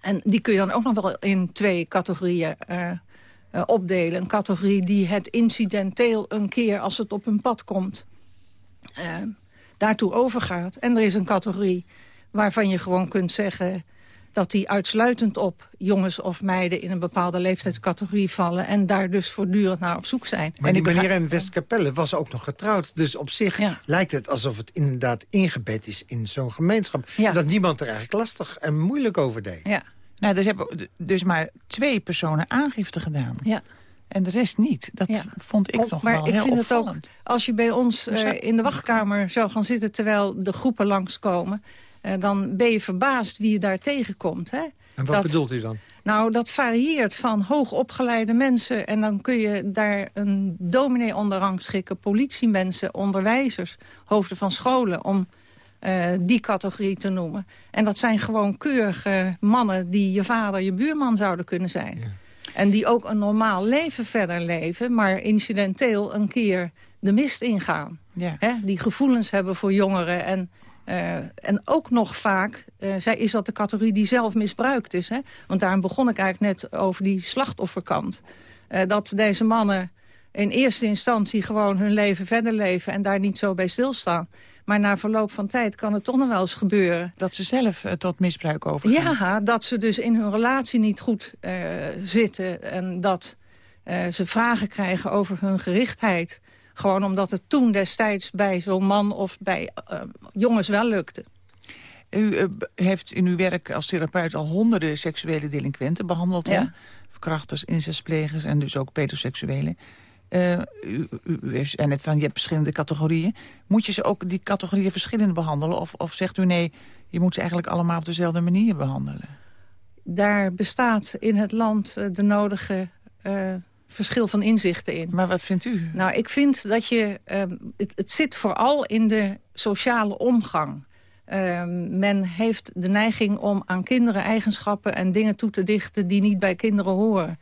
[SPEAKER 8] En die kun je dan ook nog wel in twee categorieën uh, opdelen. Een categorie die het incidenteel een keer als het op hun pad komt... daartoe overgaat. En er is een categorie waarvan je gewoon kunt zeggen dat die uitsluitend op jongens of meiden in een bepaalde leeftijdscategorie vallen... en daar dus voortdurend naar op zoek zijn.
[SPEAKER 5] Maar die meneer in Westkapelle was ook nog getrouwd. Dus op zich ja. lijkt het alsof het inderdaad ingebed is in zo'n gemeenschap. Ja. En dat niemand er eigenlijk lastig en moeilijk over deed.
[SPEAKER 8] Ja.
[SPEAKER 4] Nou, dus hebben dus maar twee personen aangifte gedaan.
[SPEAKER 8] Ja.
[SPEAKER 4] En de rest niet. Dat ja. vond ik toch
[SPEAKER 8] maar
[SPEAKER 4] wel
[SPEAKER 8] ik
[SPEAKER 4] heel
[SPEAKER 8] vind
[SPEAKER 4] opvallend.
[SPEAKER 8] Het ook, als je bij ons uh, in de wachtkamer zou gaan zitten... terwijl de groepen langskomen... Uh, dan ben je verbaasd wie je daar tegenkomt. Hè?
[SPEAKER 5] En wat dat, bedoelt u dan?
[SPEAKER 8] Nou, dat varieert van hoogopgeleide mensen... en dan kun je daar een dominee onder rangschikken... politiemensen, onderwijzers, hoofden van scholen... om uh, die categorie te noemen. En dat zijn gewoon keurige mannen... die je vader, je buurman zouden kunnen zijn. Ja. En die ook een normaal leven verder leven... maar incidenteel een keer de mist ingaan.
[SPEAKER 4] Ja.
[SPEAKER 8] Hè? Die gevoelens hebben voor jongeren. En, eh, en ook nog vaak uh, zij, is dat de categorie die zelf misbruikt is. Hè? Want daarom begon ik eigenlijk net over die slachtofferkant. Uh, dat deze mannen in eerste instantie gewoon hun leven verder leven... en daar niet zo bij stilstaan. Maar na verloop van tijd kan het toch nog wel eens gebeuren.
[SPEAKER 4] Dat ze zelf uh, tot misbruik overgaan?
[SPEAKER 8] Ja, dat ze dus in hun relatie niet goed zitten. En dat ze vragen krijgen over hun gerichtheid. Gewoon omdat het toen destijds bij zo'n man of bij jongens wel lukte.
[SPEAKER 4] U heeft in uw werk als therapeut al honderden seksuele delinquenten behandeld.
[SPEAKER 8] Ja.
[SPEAKER 4] Hè? Verkrachters, incestplegers en dus ook pedoseksuelen. Uh, u, u, u zei net van, je hebt verschillende categorieën. Moet je ze ook die categorieën verschillend behandelen? Of, of zegt u nee, je moet ze eigenlijk allemaal op dezelfde manier behandelen?
[SPEAKER 8] Daar bestaat in het land de nodige uh, verschil van inzichten in.
[SPEAKER 4] Maar wat vindt u?
[SPEAKER 8] Nou, ik vind dat je... het, het zit vooral in de sociale omgang. men heeft de neiging om aan kinderen eigenschappen en dingen toe te dichten... die niet bij kinderen horen.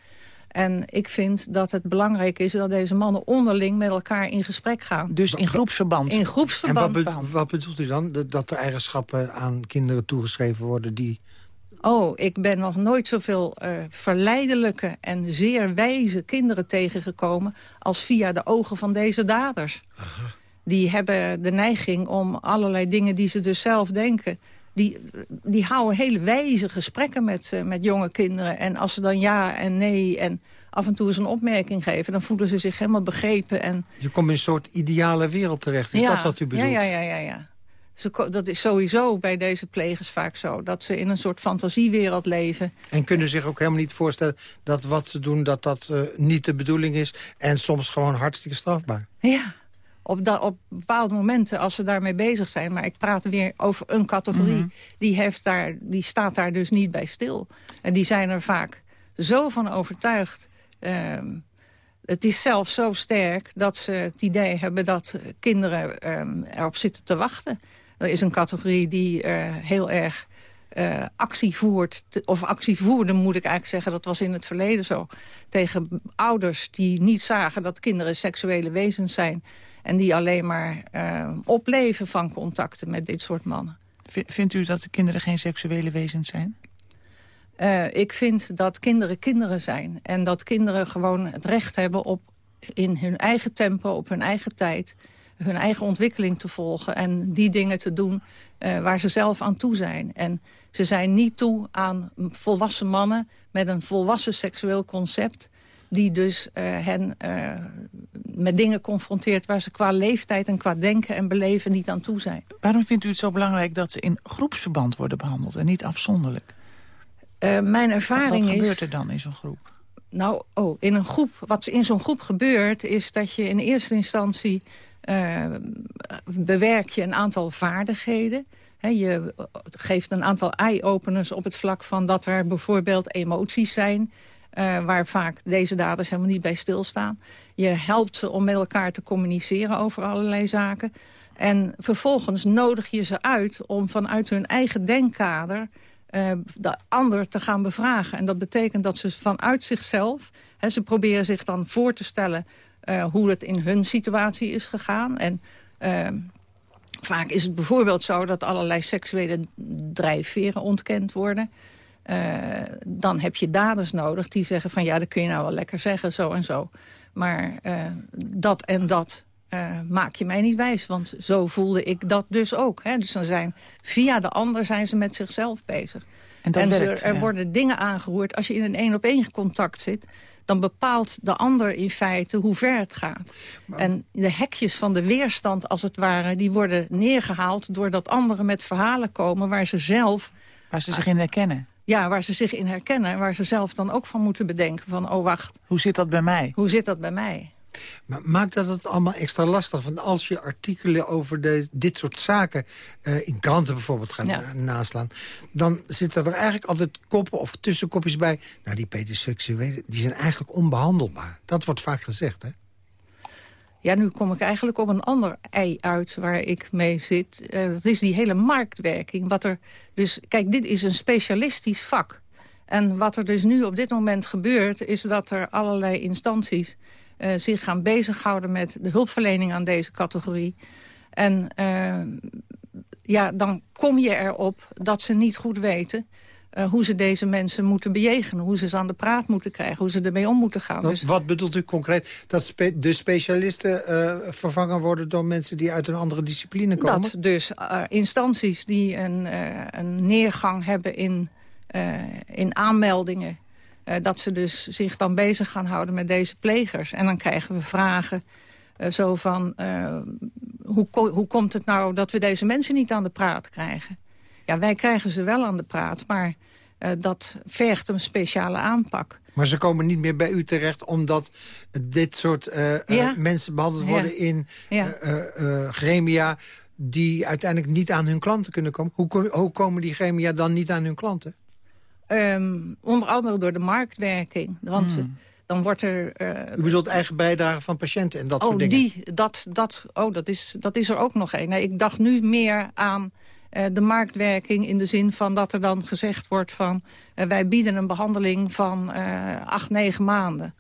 [SPEAKER 8] En ik vind dat het belangrijk is dat deze mannen onderling met elkaar in gesprek gaan.
[SPEAKER 4] Dus in groepsverband?
[SPEAKER 8] In groepsverband.
[SPEAKER 5] En wat, be wat bedoelt u dan? Dat er eigenschappen aan kinderen toegeschreven worden die...
[SPEAKER 8] Oh, ik ben nog nooit zoveel uh, verleidelijke en zeer wijze kinderen tegengekomen... als via de ogen van deze daders.
[SPEAKER 5] Aha.
[SPEAKER 8] Die hebben de neiging om allerlei dingen die ze dus zelf denken die, die houden hele wijze gesprekken met, uh, met jonge kinderen. En als ze dan ja en nee en af en toe eens een opmerking geven... dan voelen ze zich helemaal begrepen. En...
[SPEAKER 5] Je komt in een soort ideale wereld terecht. Is
[SPEAKER 8] ja,
[SPEAKER 5] dat wat u bedoelt?
[SPEAKER 8] Ja, ja, ja. ja, ja. Ze, dat is sowieso bij deze plegers vaak zo. Dat ze in een soort fantasiewereld leven.
[SPEAKER 5] En kunnen zich ook helemaal niet voorstellen dat wat ze doen... dat dat uh, niet de bedoeling is. En soms gewoon hartstikke strafbaar.
[SPEAKER 8] Ja, op, da, op bepaalde momenten als ze daarmee bezig zijn. Maar ik praat weer over een categorie. Mm -hmm. die, heeft daar, die staat daar dus niet bij stil. En die zijn er vaak zo van overtuigd. Um, het is zelfs zo sterk dat ze het idee hebben dat kinderen um, erop zitten te wachten. Is een categorie die uh, heel erg uh, actie voert, of actie voerde moet ik eigenlijk zeggen, dat was in het verleden zo, tegen ouders die niet zagen dat kinderen seksuele wezens zijn en die alleen maar uh, opleven van contacten met dit soort mannen.
[SPEAKER 4] Vindt u dat de kinderen geen seksuele wezens zijn?
[SPEAKER 8] Uh, ik vind dat kinderen kinderen zijn. En dat kinderen gewoon het recht hebben op in hun eigen tempo, op hun eigen tijd... hun eigen ontwikkeling te volgen en die dingen te doen uh, waar ze zelf aan toe zijn. En ze zijn niet toe aan volwassen mannen met een volwassen seksueel concept die dus uh, hen uh, met dingen confronteert... waar ze qua leeftijd en qua denken en beleven niet aan toe zijn.
[SPEAKER 4] Waarom vindt u het zo belangrijk dat ze in groepsverband worden behandeld... en niet afzonderlijk?
[SPEAKER 8] Mijn ervaring
[SPEAKER 4] wat,
[SPEAKER 8] is...
[SPEAKER 4] Wat gebeurt er dan in zo'n groep?
[SPEAKER 8] Nou, oh, in een groep, wat in zo'n groep gebeurt... is dat je in eerste instantie bewerk je een aantal vaardigheden... He, je geeft een aantal eye-openers op het vlak van dat er bijvoorbeeld emoties zijn... Uh, waar vaak deze daders helemaal niet bij stilstaan. Je helpt ze om met elkaar te communiceren over allerlei zaken. En vervolgens nodig je ze uit om vanuit hun eigen denkkader... De ander te gaan bevragen. En dat betekent dat ze vanuit zichzelf... Ze proberen zich dan voor te stellen uh, hoe het in hun situatie is gegaan. En vaak is het bijvoorbeeld zo dat allerlei seksuele drijfveren ontkend worden... Uh, dan heb je daders nodig die zeggen van ja, dat kun je nou wel lekker zeggen, zo en zo. Maar dat en dat uh, maak je mij niet wijs, want zo voelde ik dat dus ook. Hè? Dus dan zijn via de ander zijn ze met zichzelf bezig.
[SPEAKER 4] En, dat
[SPEAKER 8] en
[SPEAKER 4] werkt,
[SPEAKER 8] er, er
[SPEAKER 4] ja.
[SPEAKER 8] worden dingen aangeroerd. Als je in een één-op-één contact zit, dan bepaalt de ander in feite hoe ver het gaat. Maar... En de hekjes van de weerstand, als het ware, die worden neergehaald... doordat anderen met verhalen komen waar ze zelf...
[SPEAKER 4] Waar ze zich in herkennen.
[SPEAKER 8] Ja, waar ze zich in herkennen. En waar ze zelf dan ook van moeten bedenken van, oh wacht.
[SPEAKER 4] Hoe zit dat bij mij?
[SPEAKER 8] Hoe zit dat bij mij?
[SPEAKER 5] Maar maakt dat het allemaal extra lastig? Want als je artikelen over de, dit soort zaken uh, in kranten bijvoorbeeld gaat
[SPEAKER 8] Ja.
[SPEAKER 5] na- naslaan... dan zitten er eigenlijk altijd koppen of tussenkopjes bij... nou, die pedoseksuelen die zijn eigenlijk onbehandelbaar. Dat wordt vaak gezegd, hè?
[SPEAKER 8] Ja, nu kom ik eigenlijk op een ander ei uit waar ik mee zit. Eh, dat is die hele marktwerking. Wat er, dus, kijk, dit is een specialistisch vak. En wat er dus nu op dit moment gebeurt... is dat er allerlei instanties uh, zich gaan bezighouden... met de hulpverlening aan deze categorie. En uh, ja, dan kom je erop dat ze niet goed weten... Uh, hoe ze deze mensen moeten bejegenen. Hoe ze ze aan de praat moeten krijgen. Hoe ze ermee om moeten gaan.
[SPEAKER 5] Dus... Wat bedoelt u concreet? Dat spe de specialisten uh, vervangen worden door mensen die uit een andere discipline komen?
[SPEAKER 8] Dat dus uh, instanties die een, een neergang hebben in, in aanmeldingen... dat ze dus zich dan bezig gaan houden met deze plegers. En dan krijgen we vragen zo van... hoe, hoe komt het nou dat we deze mensen niet aan de praat krijgen? Ja, wij krijgen ze wel aan de praat, maar dat vergt een speciale aanpak.
[SPEAKER 5] Maar ze komen niet meer bij u terecht omdat dit soort ja. mensen behandeld worden ja. in ja. gremia die uiteindelijk niet aan hun klanten kunnen komen. Hoe, hoe komen die gremia dan niet aan hun klanten?
[SPEAKER 8] Um, onder andere door de marktwerking. Want hmm. dan wordt er...
[SPEAKER 5] U bedoelt eigen bijdrage van patiënten en dat
[SPEAKER 8] oh,
[SPEAKER 5] soort dingen?
[SPEAKER 8] Die, dat, dat, oh, dat is, dat is er ook nog een. Nee, ik dacht nu meer aan uh, de marktwerking in de zin van dat er dan gezegd wordt van... Uh, wij bieden een behandeling van acht, negen maanden.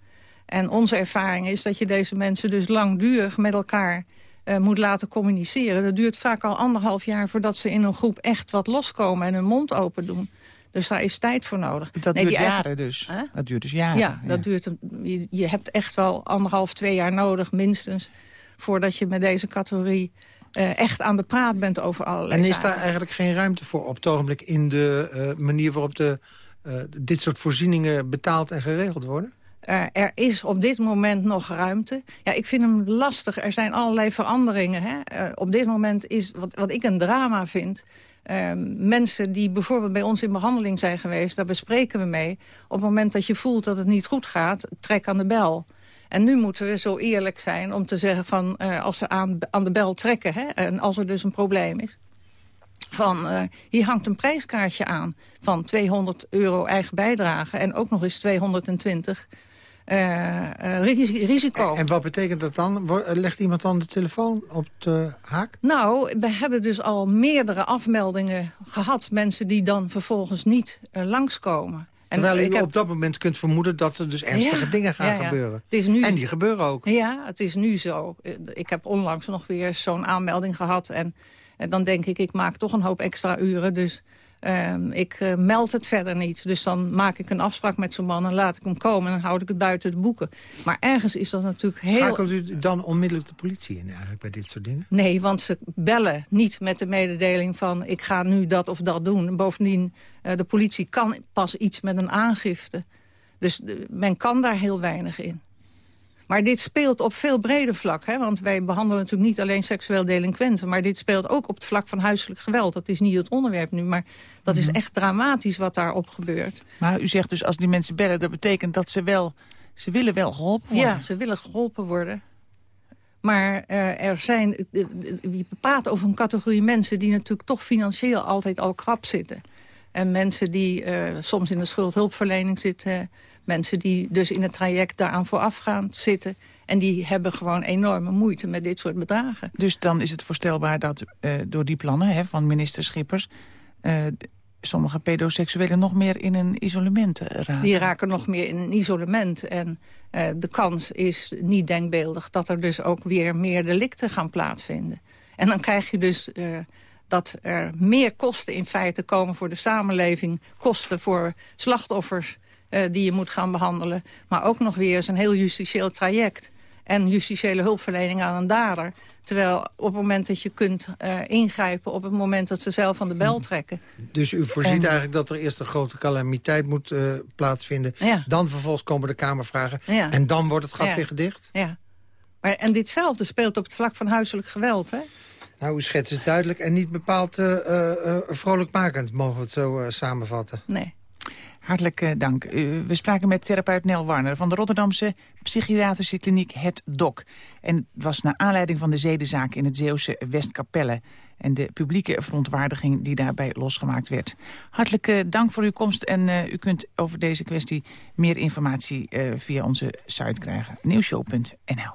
[SPEAKER 8] En onze ervaring is dat je deze mensen dus langdurig met elkaar moet laten communiceren. Dat duurt vaak al anderhalf jaar voordat ze in een groep echt wat loskomen en hun mond open doen. Dus daar is tijd voor nodig.
[SPEAKER 4] Dat nee, duurt jaren dus. Huh? Dat duurt dus jaren.
[SPEAKER 8] Ja, dat Duurt een, je, je hebt echt wel anderhalf, twee jaar nodig minstens... voordat je met deze categorie uh, echt aan de praat bent over allerlei
[SPEAKER 5] En is
[SPEAKER 8] zaken.
[SPEAKER 5] daar eigenlijk geen ruimte voor op het ogenblik... in de uh, manier waarop de, uh, dit soort voorzieningen betaald en geregeld worden?
[SPEAKER 8] er is op dit moment nog ruimte. Ja, ik vind hem lastig. Er zijn allerlei veranderingen. Hè? op dit moment is, wat, wat ik een drama vind... mensen die bijvoorbeeld bij ons in behandeling zijn geweest... daar bespreken we mee. Op het moment dat je voelt dat het niet goed gaat, trek aan de bel. En nu moeten we zo eerlijk zijn om te zeggen van uh, als ze aan, aan de bel trekken... Hè, en als er dus een probleem is, van uh, hier hangt een prijskaartje aan van 200 euro eigen bijdrage... en ook nog eens 220 uh, risico.
[SPEAKER 5] En, en, wat betekent dat dan? Legt iemand dan de telefoon op de haak?
[SPEAKER 8] Nou, we hebben dus al meerdere afmeldingen gehad. Mensen die dan vervolgens niet uh, langskomen.
[SPEAKER 5] En Terwijl heb... op dat moment kunt vermoeden dat er dus ernstige ja, dingen gaan ja, ja. gebeuren.
[SPEAKER 8] Nu...
[SPEAKER 5] En die gebeuren ook.
[SPEAKER 8] Ja, het is nu zo. Ik heb onlangs nog weer zo'n aanmelding gehad. En, en, dan denk ik, ik maak toch een hoop extra uren. Dus um, ik uh, meld het verder niet. Dus dan maak ik een afspraak met zo'n man en laat ik hem komen. En dan houd ik het buiten de boeken. Maar ergens is dat natuurlijk heel...
[SPEAKER 5] Schakelt u dan onmiddellijk de politie in eigenlijk bij dit soort dingen?
[SPEAKER 8] Nee, want ze bellen niet met de mededeling van... ik ga nu dat of dat doen. Bovendien uh, de politie kan pas iets met een aangifte. Dus uh, men kan daar heel weinig in. Maar dit speelt op veel breder vlak. Hè? Want wij behandelen natuurlijk niet alleen seksueel delinquenten... maar dit speelt ook op het vlak van huiselijk geweld. Dat is niet het onderwerp nu, maar dat is echt dramatisch wat daarop gebeurt.
[SPEAKER 4] Maar u zegt dus als die mensen bellen... dat betekent dat ze wel... ze willen wel geholpen worden.
[SPEAKER 8] Ja, ze willen geholpen worden. Maar uh, er zijn... Je praat over een categorie mensen... die natuurlijk toch financieel altijd al krap zitten... En mensen die uh, soms in de schuldhulpverlening zitten... mensen die dus in het traject daaraan voorafgaand zitten... en die hebben gewoon enorme moeite met dit soort bedragen.
[SPEAKER 4] Dus dan is het voorstelbaar dat uh, door die plannen hè, van minister Schippers... Uh, sommige pedoseksuelen nog meer in een isolement raken.
[SPEAKER 8] Die raken nog meer in een isolement. En de kans is niet denkbeeldig dat er dus ook weer meer delicten gaan plaatsvinden. En dan krijg je dus dat er meer kosten in feite komen voor de samenleving. Kosten voor slachtoffers die je moet gaan behandelen. Maar ook nog weer eens een heel justitieel traject. En justitiële hulpverlening aan een dader. Terwijl op het moment dat je kunt uh, ingrijpen... op het moment dat ze zelf van de bel trekken.
[SPEAKER 5] Dus u voorziet en... eigenlijk dat er eerst een grote calamiteit moet uh, plaatsvinden.
[SPEAKER 8] Ja.
[SPEAKER 5] Dan vervolgens komen de Kamervragen. Ja. En dan wordt het gat
[SPEAKER 8] ja.
[SPEAKER 5] weer gedicht?
[SPEAKER 8] Ja. Maar, en ditzelfde speelt op het vlak van huiselijk geweld. Hè?
[SPEAKER 5] Nou, uw schets is duidelijk en niet bepaald uh, vrolijkmakend, mogen we het zo samenvatten.
[SPEAKER 8] Nee.
[SPEAKER 4] Hartelijk dank. We spraken met therapeut Nel Warner van de Rotterdamse psychiatrische kliniek Het Dok. En het was naar aanleiding van de zedenzaak in het Zeeuwse Westkapelle... en de publieke verontwaardiging die daarbij losgemaakt werd. Hartelijk dank voor uw komst en u kunt over deze kwestie meer informatie via onze site krijgen. Nieuwshow.nl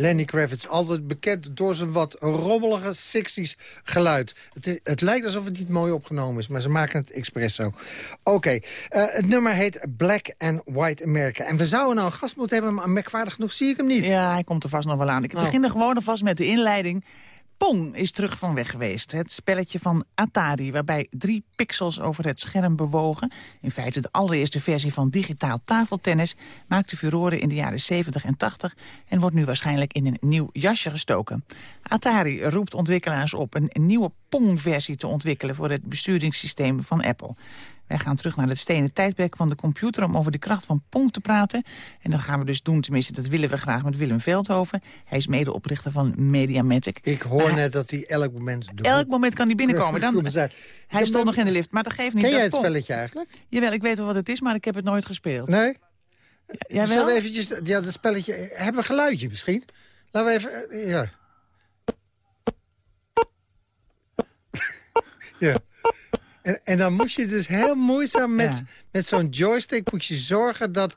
[SPEAKER 5] Lenny Kravitz, altijd bekend door zijn wat rommelige 60s geluid. Het, het, lijkt alsof het niet mooi opgenomen is, maar ze maken het expres zo. Oké, eh, het nummer heet Black and White America. En we zouden nou een gast moeten hebben, maar merkwaardig genoeg zie ik hem niet.
[SPEAKER 4] Ja, hij komt er vast nog wel aan. Ik oh. begin er gewoon alvast met de inleiding. Pong is terug van weg geweest. Het spelletje van Atari, waarbij drie pixels over het scherm bewogen. In feite de allereerste versie van digitaal tafeltennis... maakte furoren in de jaren 70 en 80... en wordt nu waarschijnlijk in een nieuw jasje gestoken. Atari roept ontwikkelaars op een nieuwe Pong-versie te ontwikkelen... voor het besturingssysteem van Apple. Wij gaan terug naar het stenen tijdperk van de computer... om over de kracht van Pong te praten. En dat gaan we dus doen, tenminste dat willen we graag met Willem Veldhoven. Hij is medeoprichter van Mediamatic.
[SPEAKER 5] Ik hoor net dat hij elk moment...
[SPEAKER 4] Doet. Elk moment kan hij binnenkomen. Dan, hij stond nog in de lift, maar dat geeft niet.
[SPEAKER 5] Ken jij het spelletje eigenlijk?
[SPEAKER 4] Jawel, ik weet wel wat het is, maar ik heb het nooit gespeeld.
[SPEAKER 5] Nee? Ja, Zullen we eventjes... Ja, dat spelletje... Hebben we een geluidje misschien? Laten we even... Eh, ja. ja. En, en dan moest je dus heel moeizaam met, met zo'n joystick... moet je zorgen dat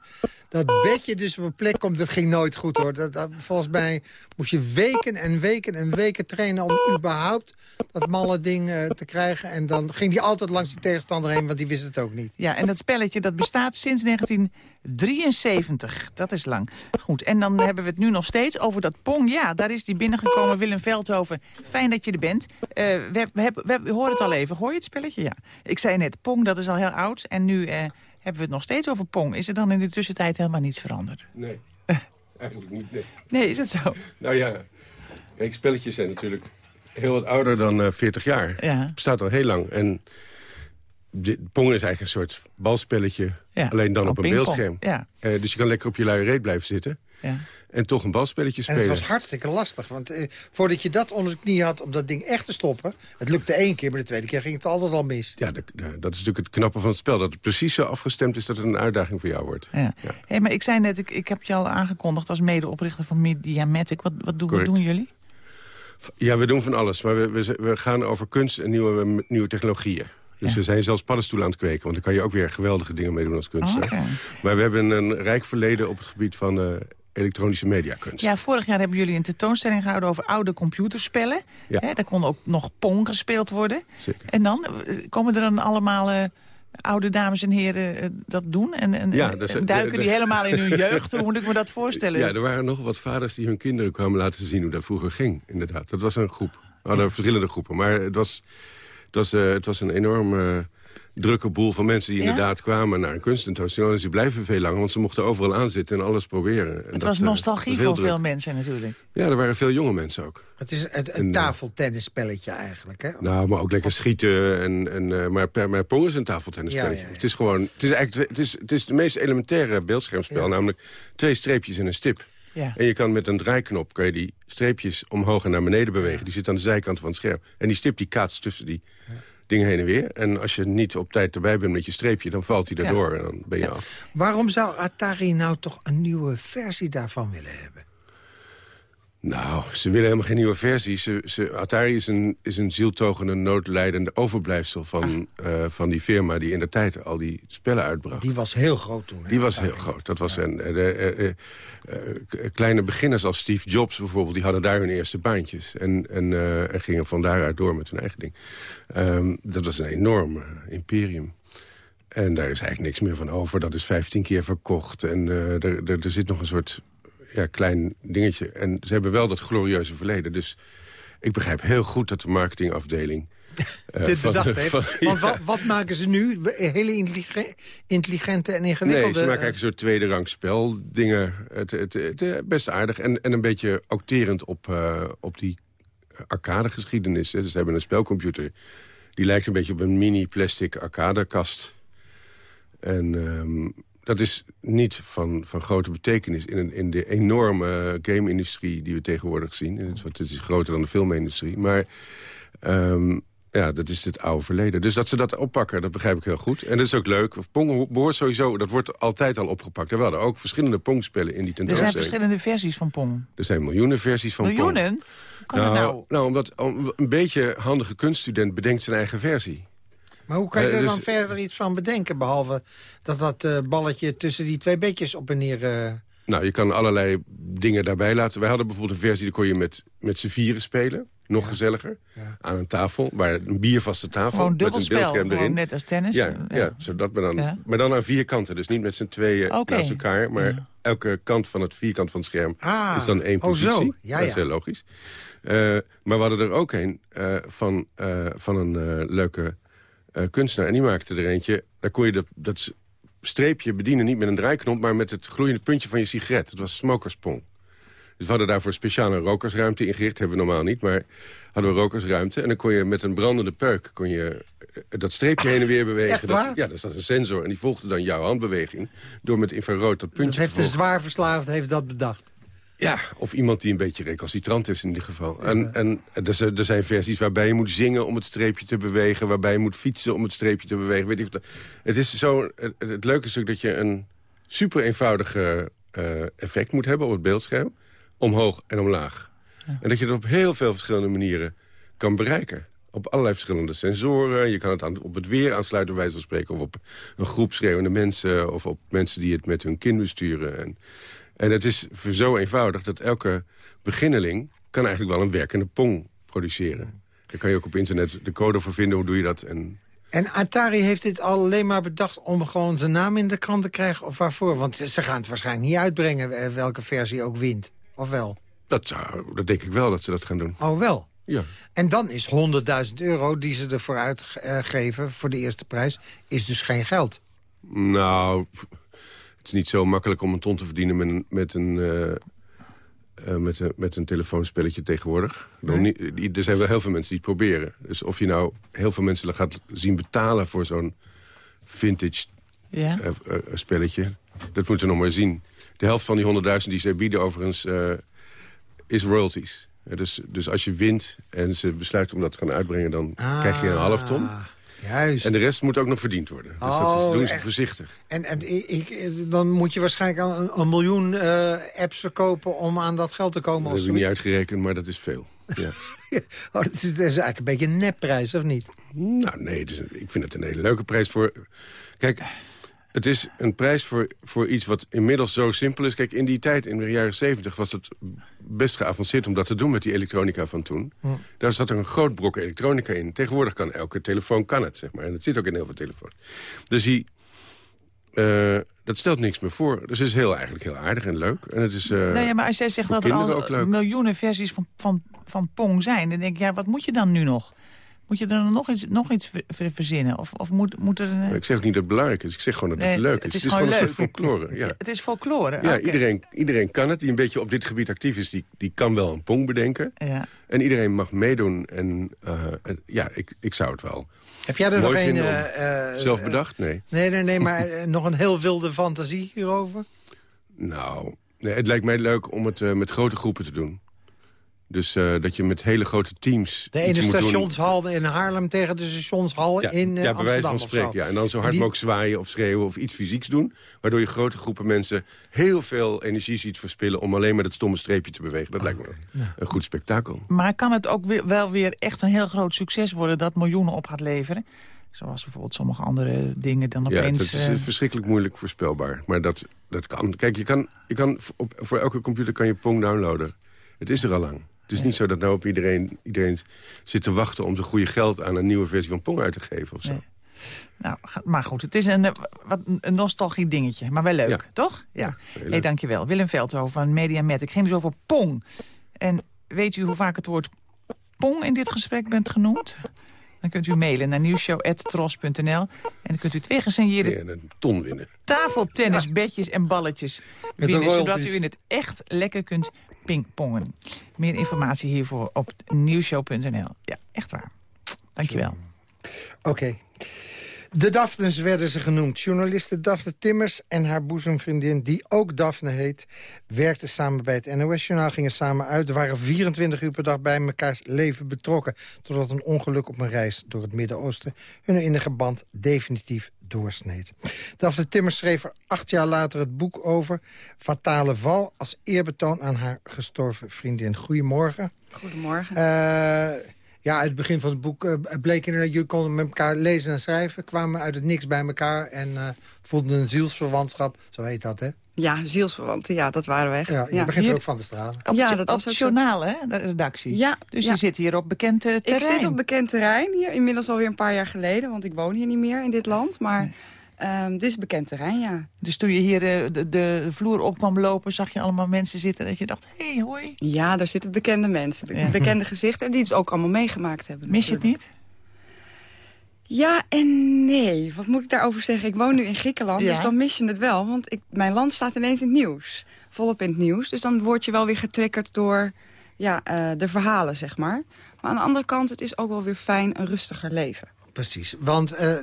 [SPEAKER 5] dat bedje dus op een plek komt. Dat ging nooit goed hoor. Dat, volgens mij moest je weken en weken en weken trainen... om überhaupt dat malle ding uh, te krijgen. En dan ging die altijd langs die tegenstander heen, want die wist het ook niet.
[SPEAKER 4] Ja, en dat spelletje dat bestaat sinds 1973. Dat is lang. Goed, en dan hebben we het nu nog steeds over dat Pong. Ja, daar is die binnengekomen, Willem Veldhoven. Fijn dat je er bent. Uh, we, we, we, we horen het al even. Hoor je het spelletje? Ja. Ik zei net, Pong, dat is al heel oud. En nu... Uh, hebben we het nog steeds over Pong. Is er dan in de tussentijd helemaal niets veranderd?
[SPEAKER 9] Nee. eigenlijk niet. Nee.
[SPEAKER 4] Nee, is het zo?
[SPEAKER 9] Nou ja, kijk, spelletjes zijn natuurlijk heel wat ouder dan eh 40 jaar.
[SPEAKER 4] Ja.
[SPEAKER 9] Het bestaat al heel lang. En Pong is eigenlijk een soort balspelletje,
[SPEAKER 4] Ja,
[SPEAKER 9] alleen dan
[SPEAKER 4] al
[SPEAKER 9] op een beeldscherm.
[SPEAKER 4] ja.
[SPEAKER 9] Eh, dus je kan lekker op je luie reet blijven zitten.
[SPEAKER 4] Ja.
[SPEAKER 9] En toch een balspelletje
[SPEAKER 5] En
[SPEAKER 9] spelen.
[SPEAKER 5] het was hartstikke lastig. Want eh, voordat je dat onder de knie had om dat ding echt te stoppen... het lukte één keer, maar de tweede keer ging het altijd al mis.
[SPEAKER 9] Ja, de- de- dat is natuurlijk het knappe van het spel. Dat het precies zo afgestemd is dat het een uitdaging voor jou wordt.
[SPEAKER 4] Ja. Hey, maar ik zei net, ik, ik heb je al aangekondigd als medeoprichter van Mediamatic. Wat, wat, doen,
[SPEAKER 9] Correct.
[SPEAKER 4] doen jullie?
[SPEAKER 9] Ja, we doen van alles. Maar we, we, we gaan over kunst en nieuwe, nieuwe technologieën. Dus we zijn zelfs paddenstoelen aan het kweken. Want daar kan je ook weer geweldige dingen mee doen als kunstenaar.
[SPEAKER 4] Oh.
[SPEAKER 9] Maar we hebben een rijk verleden op het gebied van eh, elektronische mediakunst.
[SPEAKER 4] Ja, vorig jaar hebben jullie een tentoonstelling gehouden over oude computerspellen.
[SPEAKER 9] Ja.
[SPEAKER 4] Hè, daar kon ook nog Pong gespeeld worden.
[SPEAKER 9] Zeker.
[SPEAKER 4] En dan eh, komen er dan allemaal eh, oude dames en heren dat doen? En, en,
[SPEAKER 9] Ja,
[SPEAKER 4] duiken
[SPEAKER 9] de-
[SPEAKER 4] die
[SPEAKER 9] de-
[SPEAKER 4] helemaal in hun jeugd? Hoe moet ik me dat voorstellen?
[SPEAKER 9] Ja, er waren nog wat vaders die hun kinderen kwamen laten zien hoe dat vroeger ging. Inderdaad, dat was een groep. We hadden verschillende groepen, maar het was, het was, eh, het was een enorm eh, drukke boel van mensen die
[SPEAKER 4] Ja?
[SPEAKER 9] inderdaad kwamen naar een kunsttentoonstelling. En ze blijven veel langer, want ze mochten overal aanzitten en alles proberen. En
[SPEAKER 4] het
[SPEAKER 9] dat,
[SPEAKER 4] was
[SPEAKER 9] eh,
[SPEAKER 4] nostalgie
[SPEAKER 9] was
[SPEAKER 4] voor
[SPEAKER 9] druk.
[SPEAKER 4] veel mensen natuurlijk.
[SPEAKER 9] Ja, er waren veel jonge mensen ook.
[SPEAKER 5] Het is het,
[SPEAKER 9] En,
[SPEAKER 5] een tafeltennisspelletje eigenlijk, hè?
[SPEAKER 9] Nou, maar ook lekker schieten. En, en, eh, maar, per- maar Pong is een tafeltennisspelletje.
[SPEAKER 5] Ja, ja, ja.
[SPEAKER 9] Het is gewoon, het is eigenlijk het is, het is de meest elementaire beeldschermspel.
[SPEAKER 5] Ja.
[SPEAKER 9] Namelijk twee streepjes en een stip.
[SPEAKER 4] Ja.
[SPEAKER 9] En je kan met een draaiknop kan je die streepjes omhoog en naar beneden bewegen. Die zit aan de zijkant van het scherm. En die stip die kaatst tussen die dingen heen en weer. En als je niet op tijd erbij bent met je streepje, dan valt hij
[SPEAKER 4] Ja.
[SPEAKER 9] erdoor en dan ben je af.
[SPEAKER 5] Waarom zou Atari nou toch een nieuwe versie daarvan willen hebben?
[SPEAKER 9] Nou, ze willen helemaal geen nieuwe versie. Ze, ze, Atari is een, is een zieltogende, noodlijdende overblijfsel van, eh, van die firma... die in de tijd al die spellen uitbracht.
[SPEAKER 5] Die was heel groot toen. hè,
[SPEAKER 9] Die was
[SPEAKER 5] Atari.
[SPEAKER 9] heel groot. Dat was een, eh, de, eh, kleine beginners als Steve Jobs bijvoorbeeld... die hadden daar hun eerste baantjes. En, en, en gingen van daaruit door met hun eigen ding. Ehm, dat was een enorm imperium. En daar is eigenlijk niks meer van over. Dat is 15 keer verkocht. En er, er zit nog een soort ja, klein dingetje. En ze hebben wel dat glorieuze verleden. Dus ik begrijp heel goed dat de marketingafdeling... eh,
[SPEAKER 5] Dit bedacht heeft.
[SPEAKER 9] van-
[SPEAKER 5] Want
[SPEAKER 9] ja.
[SPEAKER 5] wat, wat maken ze nu? Hele intellige- intelligente en ingewikkelde...
[SPEAKER 9] Nee, ze maken eigenlijk een soort tweede rang spel dingen. Het, het, het, eh, best aardig. En, en een beetje acterend op, eh, op die arcadegeschiedenis. Dus ze hebben een spelcomputer. Die lijkt een beetje op een mini plastic arcadekast. En ehm, dat is niet van, van grote betekenis in, een, in de enorme game-industrie die we tegenwoordig zien. Het, is- want het is groter dan de filmindustrie. Maar ehm, ja, dat is het oude verleden. Dus dat ze dat oppakken, dat begrijp ik heel goed. En dat is ook leuk. Pong behoort sowieso, dat wordt altijd al opgepakt. En we hadden ook verschillende Pongspellen in die
[SPEAKER 4] Er zijn
[SPEAKER 9] tentoonstelling.
[SPEAKER 4] verschillende versies van Pong.
[SPEAKER 9] Er zijn miljoenen versies van Pong.
[SPEAKER 4] Miljoenen?
[SPEAKER 9] Nou,
[SPEAKER 4] nou?
[SPEAKER 9] nou, omdat om- een beetje handige kunststudent bedenkt zijn eigen versie.
[SPEAKER 5] Maar hoe kan je
[SPEAKER 9] Eh,
[SPEAKER 5] er
[SPEAKER 9] dus-
[SPEAKER 5] dan verder iets van bedenken? Behalve dat dat eh, balletje tussen die twee bedjes op en neer... eh,
[SPEAKER 9] Nou, je kan allerlei dingen daarbij laten. Wij hadden bijvoorbeeld een versie, die kon je met, met z'n vieren spelen. Nog gezelliger.
[SPEAKER 5] Ja.
[SPEAKER 9] Aan een tafel, waar een biervaste tafel.
[SPEAKER 4] Gewoon
[SPEAKER 9] met een beeldscherm erin.
[SPEAKER 4] net als tennis.
[SPEAKER 9] Ja, ja. zodat we dan,
[SPEAKER 4] Ja.
[SPEAKER 9] maar dan aan vier kanten. Dus niet met z'n tweeën
[SPEAKER 4] Oké.
[SPEAKER 9] naast elkaar. Maar elke kant van het vierkant van het scherm
[SPEAKER 5] Ah,
[SPEAKER 9] is dan één
[SPEAKER 5] oh zo.
[SPEAKER 9] positie.
[SPEAKER 5] Ja,
[SPEAKER 9] dat is heel logisch. Eh, maar we hadden er ook een eh, van, eh, van een leuke eh, kunstenaar. En die maakte er eentje. Daar kon je dat, dat streepje bedienen niet met een draaiknop... maar met het gloeiende puntje van je sigaret. Het was smokerspong. Dus we hadden daarvoor speciaal een rokersruimte ingericht. Hebben we normaal niet, maar hadden we rokersruimte. En dan kon je met een brandende peuk kon je eh, dat streepje heen en weer bewegen.
[SPEAKER 5] Echt
[SPEAKER 9] Dat
[SPEAKER 5] waar?
[SPEAKER 9] ja, dat is dat is een sensor. En die volgde dan jouw handbeweging. Door met infrarood dat
[SPEAKER 5] dat
[SPEAKER 9] puntje
[SPEAKER 5] heeft
[SPEAKER 9] te
[SPEAKER 5] een zwaar verslaafd heeft dat bedacht.
[SPEAKER 9] Ja, of iemand die een beetje recalcitrant is in ieder geval. En, en er, zijn- er zijn versies waarbij je moet zingen om het streepje te bewegen... waarbij je moet fietsen om het streepje te bewegen. Weet wat. Het, is zo, het, het leuke is ook dat je een super eenvoudige eh, effect moet hebben op het beeldscherm. Omhoog en omlaag. En dat je dat op heel veel verschillende manieren kan bereiken. Op allerlei verschillende sensoren. Je kan het aan, op het weer aansluiten, wijze van spreken. Of op een groep schreeuwende mensen. Of op mensen die het met hun kind besturen. En, en het is zo eenvoudig dat elke beginneling... kan eigenlijk wel een werkende pong produceren. Daar kan je ook op internet de code voor vinden. Hoe doe je dat? En
[SPEAKER 5] En Atari heeft dit alleen maar bedacht om gewoon zijn naam in de krant te krijgen? Of waarvoor? Want ze gaan het waarschijnlijk niet uitbrengen eh, welke versie ook wint. Of wel?
[SPEAKER 9] dat, dat denk ik wel dat ze dat gaan doen.
[SPEAKER 5] Oh, wel.
[SPEAKER 9] Ja.
[SPEAKER 5] En dan is 100.000 euro die ze ervoor uitgeven voor de eerste prijs... is dus geen geld.
[SPEAKER 9] Nou, het is niet zo makkelijk om een ton te verdienen met een, met een, eh, eh, met, een, met een telefoonspelletje tegenwoordig. Dan niet- er zijn wel heel veel mensen die het proberen. Dus of je nou heel veel mensen gaat zien betalen voor zo'n vintage
[SPEAKER 4] Ja.
[SPEAKER 9] eh, spelletje... dat moeten we nog maar zien. De helft van die 100.000 die ze bieden overigens is royalties. Dus, dus als je wint en ze besluiten om dat te gaan uitbrengen... dan krijg je een half ton.
[SPEAKER 5] Juist.
[SPEAKER 9] En de rest moet ook nog verdiend worden. Dus dat
[SPEAKER 5] Oh,
[SPEAKER 9] is- doen ze voorzichtig.
[SPEAKER 5] En, en ik, dan moet je waarschijnlijk een, een miljoen eh, apps verkopen om aan dat geld te komen.
[SPEAKER 9] Dat heb ik niet uitgerekend, maar dat is veel. Ja.
[SPEAKER 5] Oh, dat, is, dat is eigenlijk een beetje een nepprijs, of niet?
[SPEAKER 9] Nou, nee, is ik vind het een hele leuke prijs voor... Kijk, het is een prijs voor, voor iets wat inmiddels zo simpel is. Kijk, in die tijd, in de jaren zeventig, was het best geavanceerd om dat te doen met die elektronica van toen. Daar zat er een groot brok elektronica in. Tegenwoordig kan elke telefoon kan het, zeg maar. En het zit ook in heel veel telefoons. Dus die, eh, dat stelt niks meer voor. Dus het is heel, eigenlijk heel aardig en leuk. En het is, eh,
[SPEAKER 4] ja, maar als jij zegt dat er al miljoenen versies van, van, van Pong zijn... dan denk ik, ja, wat moet je dan nu nog? Moet je er dan nog iets, nog iets ver- ver- verzinnen? Of, of moet, moet er... een-
[SPEAKER 9] Ik zeg ook niet dat het belangrijk is. Ik zeg gewoon dat het
[SPEAKER 4] Nee,
[SPEAKER 9] leuk is.
[SPEAKER 4] het is
[SPEAKER 9] Het is gewoon
[SPEAKER 4] gewoon
[SPEAKER 9] een soort folklore. Ja.
[SPEAKER 4] Het is folklore?
[SPEAKER 9] Ja, iedereen, iedereen kan het. Die een beetje op dit gebied actief is, die, die kan wel een pong bedenken.
[SPEAKER 4] Ja.
[SPEAKER 9] En iedereen mag meedoen. En eh, ja, ik, ik zou het wel.
[SPEAKER 5] Heb jij er nog een... eh, eh,
[SPEAKER 9] Zelf bedacht? Nee.
[SPEAKER 5] Nee, nee, nee, maar nog een heel wilde fantasie hierover?
[SPEAKER 9] Nou, nee, het lijkt mij leuk om het met grote groepen te doen. Dus eh, dat je met hele grote teams
[SPEAKER 5] De ene
[SPEAKER 9] doen.
[SPEAKER 5] in Haarlem tegen de stationshal
[SPEAKER 9] Ja,
[SPEAKER 5] in eh,
[SPEAKER 9] ja, bij wijze van spreken. Ja. En dan zo hard
[SPEAKER 5] die-
[SPEAKER 9] mogelijk zwaaien of schreeuwen of iets fysieks doen. Waardoor je grote groepen mensen heel veel energie ziet verspillen... om alleen maar dat stomme streepje te bewegen. Dat lijkt me
[SPEAKER 5] Nou.
[SPEAKER 9] een goed spektakel.
[SPEAKER 4] Maar kan het ook weer, wel weer echt een heel groot succes worden... dat miljoenen op gaat leveren? Zoals bijvoorbeeld sommige andere dingen dan
[SPEAKER 9] Ja,
[SPEAKER 4] opeens...
[SPEAKER 9] het is
[SPEAKER 4] eh,
[SPEAKER 9] verschrikkelijk moeilijk voorspelbaar. Maar dat, dat kan. Kijk, je kan, je kan op, voor elke computer kan je Pong downloaden. Het is er al lang. Het is niet zo dat nou op iedereen, iedereen zit te wachten... om zijn goede geld aan een nieuwe versie van Pong uit te geven of zo.
[SPEAKER 4] Nee. Nou, maar goed, het is een, eh, wat, een nostalgie dingetje. Maar wel leuk,
[SPEAKER 9] Ja.
[SPEAKER 4] toch? Ja. hey,
[SPEAKER 9] leuk.
[SPEAKER 4] dankjewel. Willem Veldhoven van Mediamet. Ik ging dus over Pong. En weet u hoe vaak het woord Pong in dit gesprek bent genoemd? Dan kunt u mailen naar nieuwshow.tros.nl. En dan kunt u twee gesigneerde
[SPEAKER 9] Nee, en een ton winnen.
[SPEAKER 4] tafeltennis, bedjes en balletjes winnen. Zodat u in het echt lekker kunt pingpongen. Meer informatie hiervoor op nieuwshow.nl. Ja, echt waar. Dankjewel.
[SPEAKER 5] Oké. De Daphnes werden ze genoemd. Journaliste Daphne Timmers en haar boezemvriendin, die ook Daphne heet... werkten samen bij het NOS-journaal, gingen samen uit... waren 24 uur per dag bij mekaars leven betrokken... totdat een ongeluk op een reis door het Midden-Oosten... hun innige band definitief doorsneed. Daphne Timmers schreef er acht jaar later het boek over... Fatale Val, als eerbetoon aan haar gestorven vriendin. Goedemorgen.
[SPEAKER 10] Goedemorgen.
[SPEAKER 5] Eh, ja, uit het begin van het boek eh, bleek inderdaad... jullie konden met elkaar lezen en schrijven... kwamen uit het niks bij elkaar en eh, voelden een zielsverwantschap. Zo heet dat, hè?
[SPEAKER 10] ja, zielsverwanten, ja, dat waren we echt.
[SPEAKER 5] Ja, je
[SPEAKER 10] ja.
[SPEAKER 5] begint er
[SPEAKER 4] Hier-
[SPEAKER 5] ook van te stralen.
[SPEAKER 4] Op,
[SPEAKER 10] Ja, dat
[SPEAKER 4] op
[SPEAKER 10] was ook zo.
[SPEAKER 4] journaal, hè, de redactie.
[SPEAKER 10] Ja,
[SPEAKER 4] Dus
[SPEAKER 10] ja.
[SPEAKER 4] je zit hier op bekend eh, terrein.
[SPEAKER 10] Ik zit op bekend terrein hier, inmiddels alweer een paar jaar geleden... want ik woon hier niet meer in dit land, maar ehm, dit is bekend terrein, ja.
[SPEAKER 4] Dus toen je hier eh, de, de vloer op kwam lopen... zag je allemaal mensen zitten dat je dacht... hé, hey, hoi.
[SPEAKER 10] Ja, daar zitten bekende mensen, be-
[SPEAKER 4] Ja.
[SPEAKER 10] bekende gezichten... die het ook allemaal meegemaakt hebben.
[SPEAKER 4] Mis je het niet?
[SPEAKER 10] Ja en nee. Wat moet ik daarover zeggen? Ik woon nu in Griekenland,
[SPEAKER 4] Ja.
[SPEAKER 10] dus dan mis je het wel. Want ik, mijn land staat ineens in het nieuws. Volop in het nieuws. Dus dan word je wel weer getriggerd door ja, eh, de verhalen, zeg maar. Maar aan de andere kant, het is ook wel weer fijn een rustiger leven.
[SPEAKER 5] Precies, want eh,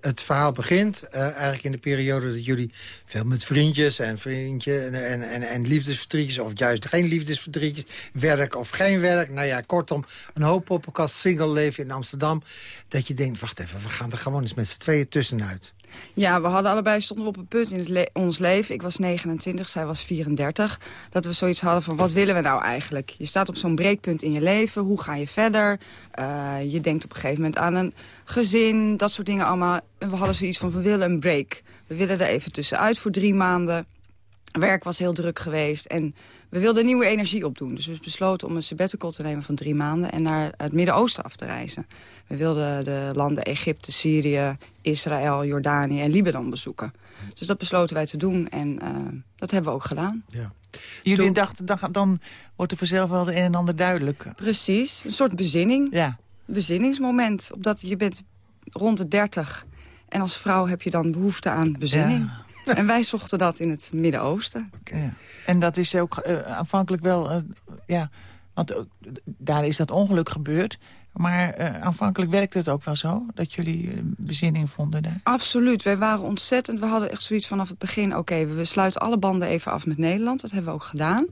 [SPEAKER 5] het verhaal begint eh, eigenlijk in de periode dat jullie veel met vriendjes en vriendje en, en, en, en liefdesverdrietjes of juist geen liefdesverdrietjes, werk of geen werk. Nou ja, kortom, een hoop poppenkast single leven in Amsterdam. Dat je denkt, wacht even, we gaan er gewoon eens met z'n tweeën tussenuit.
[SPEAKER 10] Ja, we hadden allebei stonden we op een punt in ons leven. Ik was 29, zij was 34. Dat we zoiets hadden van, wat willen we nou eigenlijk? Je staat op zo'n breekpunt in je leven. Hoe ga je verder? Eh, je denkt op een gegeven moment aan een gezin. Dat soort dingen allemaal. En we hadden zoiets van, we willen een break. We willen er even tussenuit voor drie maanden. Werk was heel druk geweest en we wilden nieuwe energie opdoen. Dus we besloten om een sabbatical te nemen van drie maanden... en naar het Midden-Oosten af te reizen. We wilden de landen Egypte, Syrië, Israël, Jordanië en Libanon bezoeken. Dus dat besloten wij te doen en eh, dat hebben we ook gedaan.
[SPEAKER 4] Jullie
[SPEAKER 5] Toen-
[SPEAKER 4] dachten, dan, dan wordt er vanzelf wel de een en ander duidelijk.
[SPEAKER 10] Precies, een soort bezinning.
[SPEAKER 4] Ja.
[SPEAKER 10] Bezinningsmoment. Omdat je bent rond de 30 en als vrouw heb je dan behoefte aan bezinning.
[SPEAKER 4] Ja.
[SPEAKER 10] En wij zochten dat in het Midden-Oosten.
[SPEAKER 4] Ja. En dat is ook uh, aanvankelijk wel... Uh, ja, want uh, daar is dat ongeluk gebeurd. Maar uh, aanvankelijk werkte het ook wel zo, dat jullie bezinning vonden daar?
[SPEAKER 10] Absoluut. Wij waren ontzettend... We hadden echt zoiets vanaf het begin... oké, we sluiten alle banden even af met Nederland. Dat hebben we ook gedaan.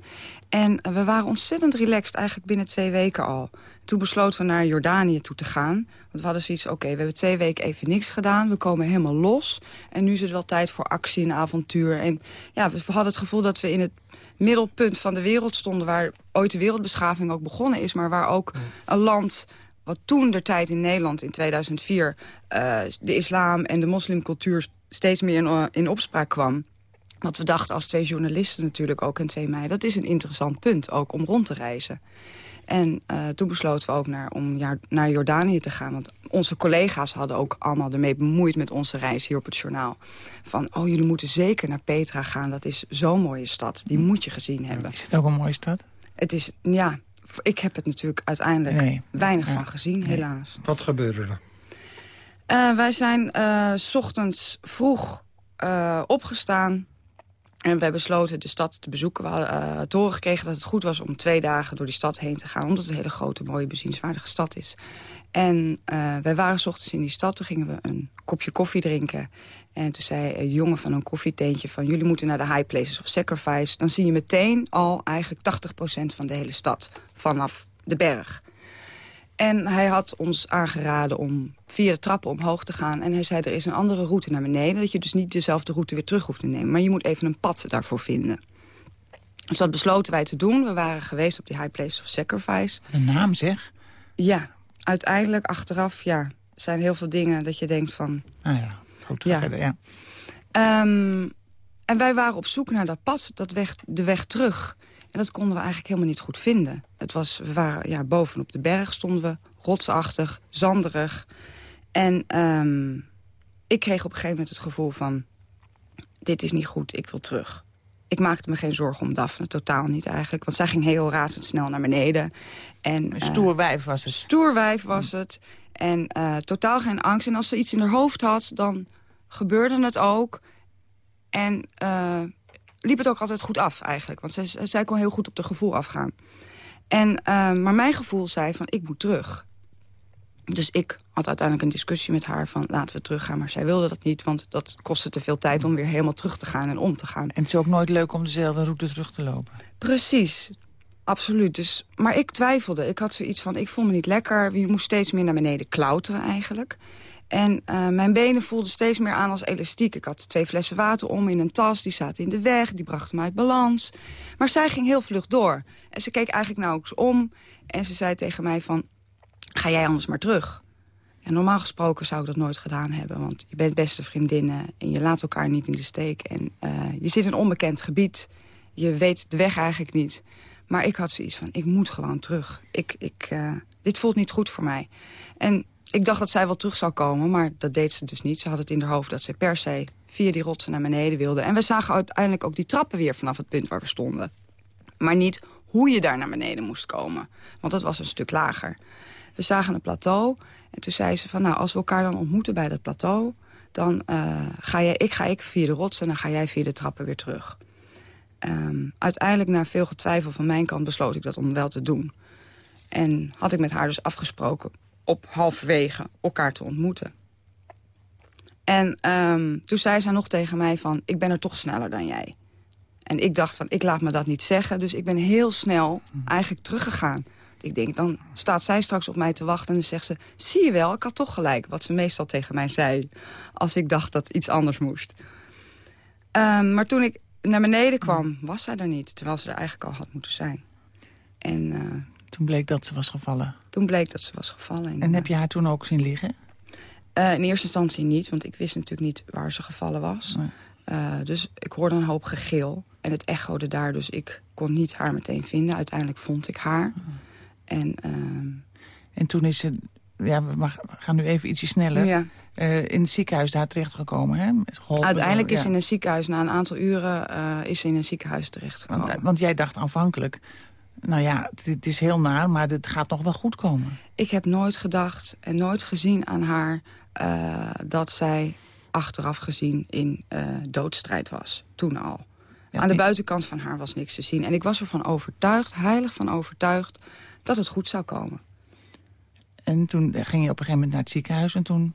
[SPEAKER 10] En we waren ontzettend relaxed eigenlijk binnen twee weken al. Toen besloten we naar Jordanië toe te gaan. Want we hadden zoiets, oké, we hebben twee weken even niks gedaan. We komen helemaal los. En nu is het wel tijd voor actie en avontuur. En ja, we hadden het gevoel dat we in het middelpunt van de wereld stonden... waar ooit de wereldbeschaving ook begonnen is... maar waar ook een land wat toen de tijd in Nederland in 2004... Uh, de islam en de moslimcultuur steeds meer in, uh, in opspraak kwam. Dat we dachten als twee journalisten natuurlijk ook en twee meiden... dat is een interessant punt ook om rond te reizen. En uh, toen besloten we ook naar, om jaar, naar Jordanië te gaan. Want onze collega's hadden ook allemaal ermee bemoeid met onze reis hier op het journaal. Van, oh, jullie moeten zeker naar Petra gaan. Dat is zo'n mooie stad. Die moet je gezien hebben.
[SPEAKER 4] Is het ook een mooie stad?
[SPEAKER 10] Het is, ja, ik heb het natuurlijk uiteindelijk nee. weinig ja. van gezien, nee. helaas.
[SPEAKER 5] Wat gebeurde er?
[SPEAKER 10] Uh, wij zijn uh, s ochtends vroeg uh, opgestaan. En hebben besloten de stad te bezoeken. We hadden te horen gekregen dat het goed was om twee dagen door die stad heen te gaan. Omdat het een hele grote, mooie, bezienswaardige stad is. En wij waren s ochtends in die stad. Toen gingen we een kopje koffie drinken. En toen zei een jongen van een koffieteentje van... jullie moeten naar de High Places of Sacrifice. Dan zie je meteen al eigenlijk 80% van de hele stad vanaf de berg. En hij had ons aangeraden om via de trappen omhoog te gaan. En hij zei, er is een andere route naar beneden. Dat je dus niet dezelfde route weer terug hoeft te nemen. Maar je moet even een pad daarvoor vinden. Dus dat besloten wij te doen. We waren geweest op die High Place of Sacrifice.
[SPEAKER 4] Een naam zeg?
[SPEAKER 10] Ja, uiteindelijk achteraf ja, zijn heel veel dingen dat je denkt van...
[SPEAKER 4] Ah ja, goed ja. verder, ja.
[SPEAKER 10] Um, en wij waren op zoek naar dat pad, dat weg, de weg terug... En dat konden we eigenlijk helemaal niet goed vinden. Het was, we waren ja, bovenop de berg stonden we, rotsachtig, zanderig. En um, ik kreeg op een gegeven moment het gevoel van... dit is niet goed, ik wil terug. Ik maakte me geen zorgen om Daphne, totaal niet eigenlijk. Want zij ging heel razendsnel naar beneden. En,
[SPEAKER 4] een stoer uh, wijf was het.
[SPEAKER 10] Stoer wijf was het. En uh, totaal geen angst. En als ze iets in haar hoofd had, dan gebeurde het ook. En... Uh, liep het ook altijd goed af eigenlijk. Want zij, zij kon heel goed op de gevoel afgaan. En, uh, maar mijn gevoel zei van, ik moet terug. Dus ik had uiteindelijk een discussie met haar van laten we teruggaan. Maar zij wilde dat niet, want dat kostte te veel tijd om weer helemaal terug te gaan en om te gaan.
[SPEAKER 4] En het is ook nooit leuk om dezelfde route terug te lopen.
[SPEAKER 10] Precies, absoluut. Dus, maar ik twijfelde. Ik had zoiets van, ik voel me niet lekker. Je moest steeds meer naar beneden klauteren eigenlijk. En uh, mijn benen voelden steeds meer aan als elastiek. Ik had twee flessen water om in een tas, die zaten in de weg, die brachten me uit balans. Maar zij ging heel vlug door. En ze keek eigenlijk nauwelijks om en ze zei tegen mij van, ga jij anders maar terug. En normaal gesproken zou ik dat nooit gedaan hebben, want je bent beste vriendinnen en je laat elkaar niet in de steek. En uh, je zit in een onbekend gebied, je weet de weg eigenlijk niet. Maar ik had zoiets van, ik moet gewoon terug. Ik, ik, uh, dit voelt niet goed voor mij. En ik dacht dat zij wel terug zou komen, maar dat deed ze dus niet. Ze had het in haar hoofd dat ze per se via die rotsen naar beneden wilde. En we zagen uiteindelijk ook die trappen weer vanaf het punt waar we stonden. Maar niet hoe je daar naar beneden moest komen. Want dat was een stuk lager. We zagen een plateau en toen zei ze van... nou, als we elkaar dan ontmoeten bij dat plateau... dan uh, ga jij, ik ga ik via de rotsen en dan ga jij via de trappen weer terug. Um, uiteindelijk, na veel getwijfel van mijn kant, besloot ik dat om wel te doen. En had ik met haar dus afgesproken op halverwege elkaar te ontmoeten. En um, toen zei ze nog tegen mij van, ik ben er toch sneller dan jij. En ik dacht van, ik laat me dat niet zeggen. Dus ik ben heel snel eigenlijk teruggegaan. Ik denk, dan staat zij straks op mij te wachten en dan zegt ze... zie je wel, ik had toch gelijk, wat ze meestal tegen mij zei... als ik dacht dat iets anders moest. Um, maar toen ik naar beneden kwam, was zij er niet. Terwijl ze er eigenlijk al had moeten zijn. En... Uh,
[SPEAKER 4] toen bleek dat ze was gevallen?
[SPEAKER 10] Toen bleek dat ze was gevallen. Inderdaad.
[SPEAKER 4] En heb je haar toen ook zien liggen?
[SPEAKER 10] Uh, in eerste instantie niet, want ik wist natuurlijk niet waar ze gevallen was. Nee. Uh, dus ik hoorde een hoop gegil en het echode daar. Dus ik kon niet haar meteen vinden. Uiteindelijk vond ik haar. Mm. En, uh,
[SPEAKER 4] en toen is ze... Ja, we gaan nu even ietsje sneller.
[SPEAKER 10] Ja.
[SPEAKER 4] Uh, in het ziekenhuis daar terechtgekomen, hè?
[SPEAKER 10] Geholpen Uiteindelijk is ja. in een ziekenhuis, na een aantal uren... is ze in een ziekenhuis terechtgekomen.
[SPEAKER 4] Want, want jij dacht aanvankelijk nou ja, het is heel naar, maar het gaat nog wel goed komen.
[SPEAKER 10] Ik heb nooit gedacht en nooit gezien aan haar uh, dat zij achteraf gezien in uh, doodstrijd was. Toen al. Aan de buitenkant van haar was niks te zien. En ik was ervan overtuigd, heilig van overtuigd... dat het goed zou komen.
[SPEAKER 4] En toen ging je op een gegeven moment naar het ziekenhuis... en toen,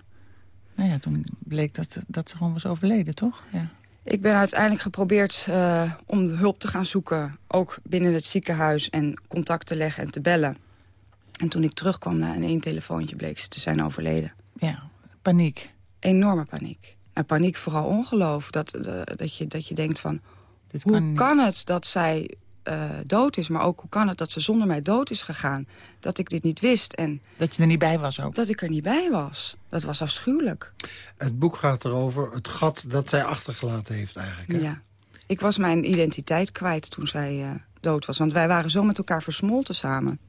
[SPEAKER 4] nou ja, toen bleek dat, dat ze gewoon was overleden, toch? Ja.
[SPEAKER 10] Ik ben uiteindelijk geprobeerd uh, om hulp te gaan zoeken... ook binnen het ziekenhuis en contact te leggen en te bellen. En toen ik terugkwam na een één telefoontje bleek ze te zijn overleden.
[SPEAKER 4] Ja, paniek.
[SPEAKER 10] Enorme paniek. En paniek vooral ongeloof. Dat, uh, dat, je, dat je denkt van, hoe kan, het dat zij uh, dood is? Maar ook hoe kan het dat ze zonder mij dood is gegaan? Dat ik dit niet wist. En
[SPEAKER 4] dat je er niet bij was ook?
[SPEAKER 10] Dat ik er niet bij was. Dat was afschuwelijk.
[SPEAKER 5] Het boek gaat erover het gat dat zij achtergelaten heeft eigenlijk. Hè?
[SPEAKER 10] Ja. Ik was mijn identiteit kwijt toen zij uh, dood was. Want wij waren zo met elkaar versmolten samen.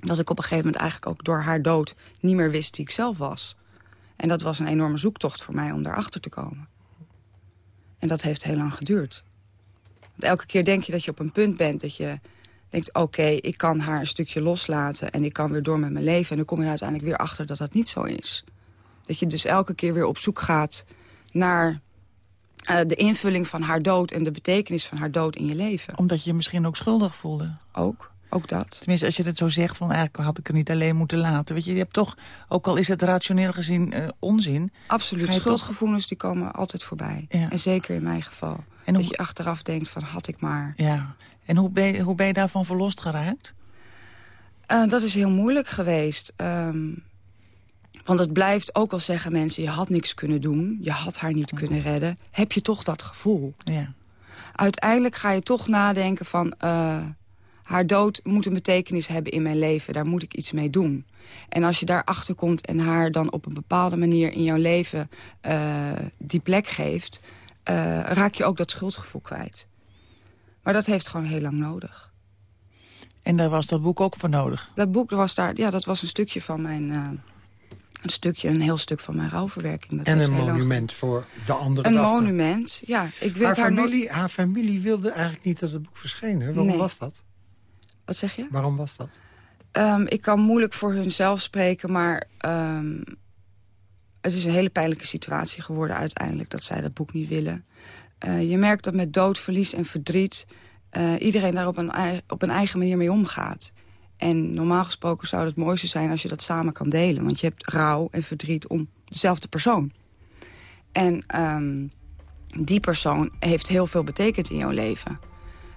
[SPEAKER 10] Dat ik op een gegeven moment eigenlijk ook door haar dood... niet meer wist wie ik zelf was. En dat was een enorme zoektocht voor mij om daarachter te komen. En dat heeft heel lang geduurd. Want elke keer denk je dat je op een punt bent dat je denkt... oké, ik kan haar een stukje loslaten en ik kan weer door met mijn leven. En dan kom je uiteindelijk weer achter dat dat niet zo is. Dat je dus elke keer weer op zoek gaat naar uh, de invulling van haar dood... en de betekenis van haar dood in je leven.
[SPEAKER 4] Omdat je je misschien ook schuldig voelde.
[SPEAKER 10] Ook. Ook dat.
[SPEAKER 4] Tenminste, als je het zo zegt, van eigenlijk had ik het niet alleen moeten laten. Weet je, je hebt toch, ook al is het rationeel gezien uh, onzin...
[SPEAKER 10] Absoluut, schuldgevoelens toch... die komen altijd voorbij. Ja. En zeker in mijn geval. En dat je achteraf denkt van, had ik maar.
[SPEAKER 4] Ja. En hoe ben je, hoe ben je daarvan verlost geraakt?
[SPEAKER 10] Uh, dat is heel moeilijk geweest. Um, want het blijft, ook al zeggen mensen, je had niks kunnen doen. Je had haar niet kunnen redden. Heb je toch dat gevoel.
[SPEAKER 4] Ja.
[SPEAKER 10] Uiteindelijk ga je toch nadenken van... Uh, haar dood moet een betekenis hebben in mijn leven. Daar moet ik iets mee doen. En als je daarachter komt en haar dan op een bepaalde manier in jouw leven uh, die plek geeft... Uh, raak je ook dat schuldgevoel kwijt. Maar dat heeft gewoon heel lang nodig.
[SPEAKER 4] En daar was dat boek ook voor nodig?
[SPEAKER 10] Dat boek was daar, ja, dat was een stukje van mijn... Uh, een stukje, een heel stuk van mijn rouwverwerking. Dat
[SPEAKER 5] en een monument voor de andere
[SPEAKER 10] Een monument, ja. Ik
[SPEAKER 5] haar, familie, haar familie wilde eigenlijk niet dat het boek verscheen. Hè? Waarom nee. was dat?
[SPEAKER 10] Wat zeg je?
[SPEAKER 5] Waarom was dat?
[SPEAKER 10] Um, ik kan moeilijk voor hun zelf spreken, maar... Um, het is een hele pijnlijke situatie geworden uiteindelijk... dat zij dat boek niet willen. Uh, je merkt dat met dood, verlies en verdriet... Uh, iedereen daar op een, op een eigen manier mee omgaat. En normaal gesproken zou het mooiste zijn als je dat samen kan delen. Want je hebt rouw en verdriet om dezelfde persoon. En um, die persoon heeft heel veel betekend in jouw leven.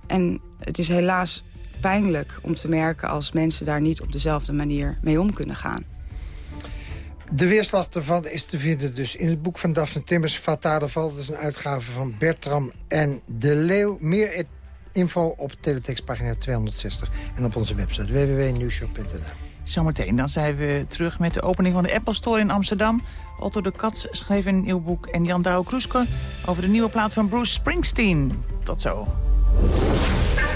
[SPEAKER 10] En het is helaas pijnlijk om te merken als mensen daar niet op dezelfde manier mee om kunnen gaan.
[SPEAKER 5] De weerslag ervan is te vinden dus in het boek van Daphne Timmers... Fatale Dat is een uitgave van Bertram en De Leeuw. Meer info op teletextpagina 260 en op onze website www.nieuwshow.nl.
[SPEAKER 4] Zometeen, dan zijn we terug met de opening van de Apple Store in Amsterdam. Otto de Kat schreef een nieuw boek en Jan Douwe Kroeske... over de nieuwe plaat van Bruce Springsteen. Tot zo.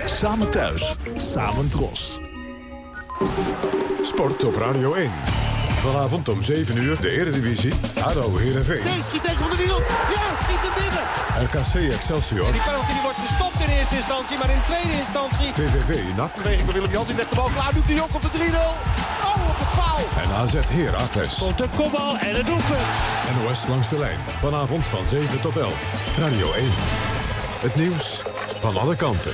[SPEAKER 3] Samen thuis, samen dros. Sport op Radio 1. Vanavond om 7 uur de Eredivisie. ADO Heerenveen.
[SPEAKER 11] Nee, schiet tegen van de wiel. Ja, schiet hem binnen.
[SPEAKER 3] RKC Excelsior.
[SPEAKER 11] En die penalty die wordt gestopt in eerste instantie, maar in tweede instantie...
[SPEAKER 3] VVV NAC.
[SPEAKER 11] Beweging bij Willem Jansen, legt de bal klaar. Doet de Jong op de 3-0. Oh, op de paal.
[SPEAKER 3] En AZ Heracles.
[SPEAKER 11] Tot de kopbal en het doelpunt.
[SPEAKER 3] NOS langs de lijn. Vanavond van 7 tot 11. Radio 1. Het nieuws van alle kanten.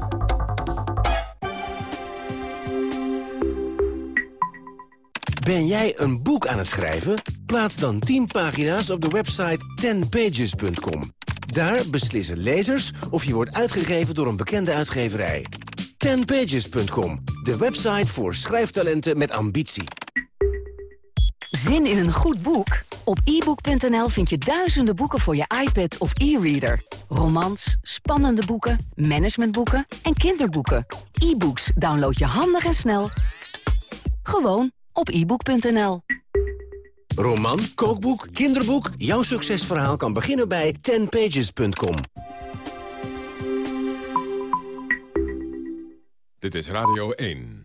[SPEAKER 12] Ben jij een boek aan het schrijven? Plaats dan 10 pagina's op de website 10pages.com. Daar beslissen lezers of je wordt uitgegeven door een bekende uitgeverij. 10pages.com, de website voor schrijftalenten met ambitie.
[SPEAKER 13] Zin in een goed boek? Op ebook.nl vind je duizenden boeken voor je iPad of e-reader. Romans, spannende boeken, managementboeken en kinderboeken. E-books download je handig en snel. Gewoon op ebook.nl.
[SPEAKER 12] Roman, kookboek, kinderboek. Jouw succesverhaal kan beginnen bij 10pages.com.
[SPEAKER 3] Dit is Radio 1.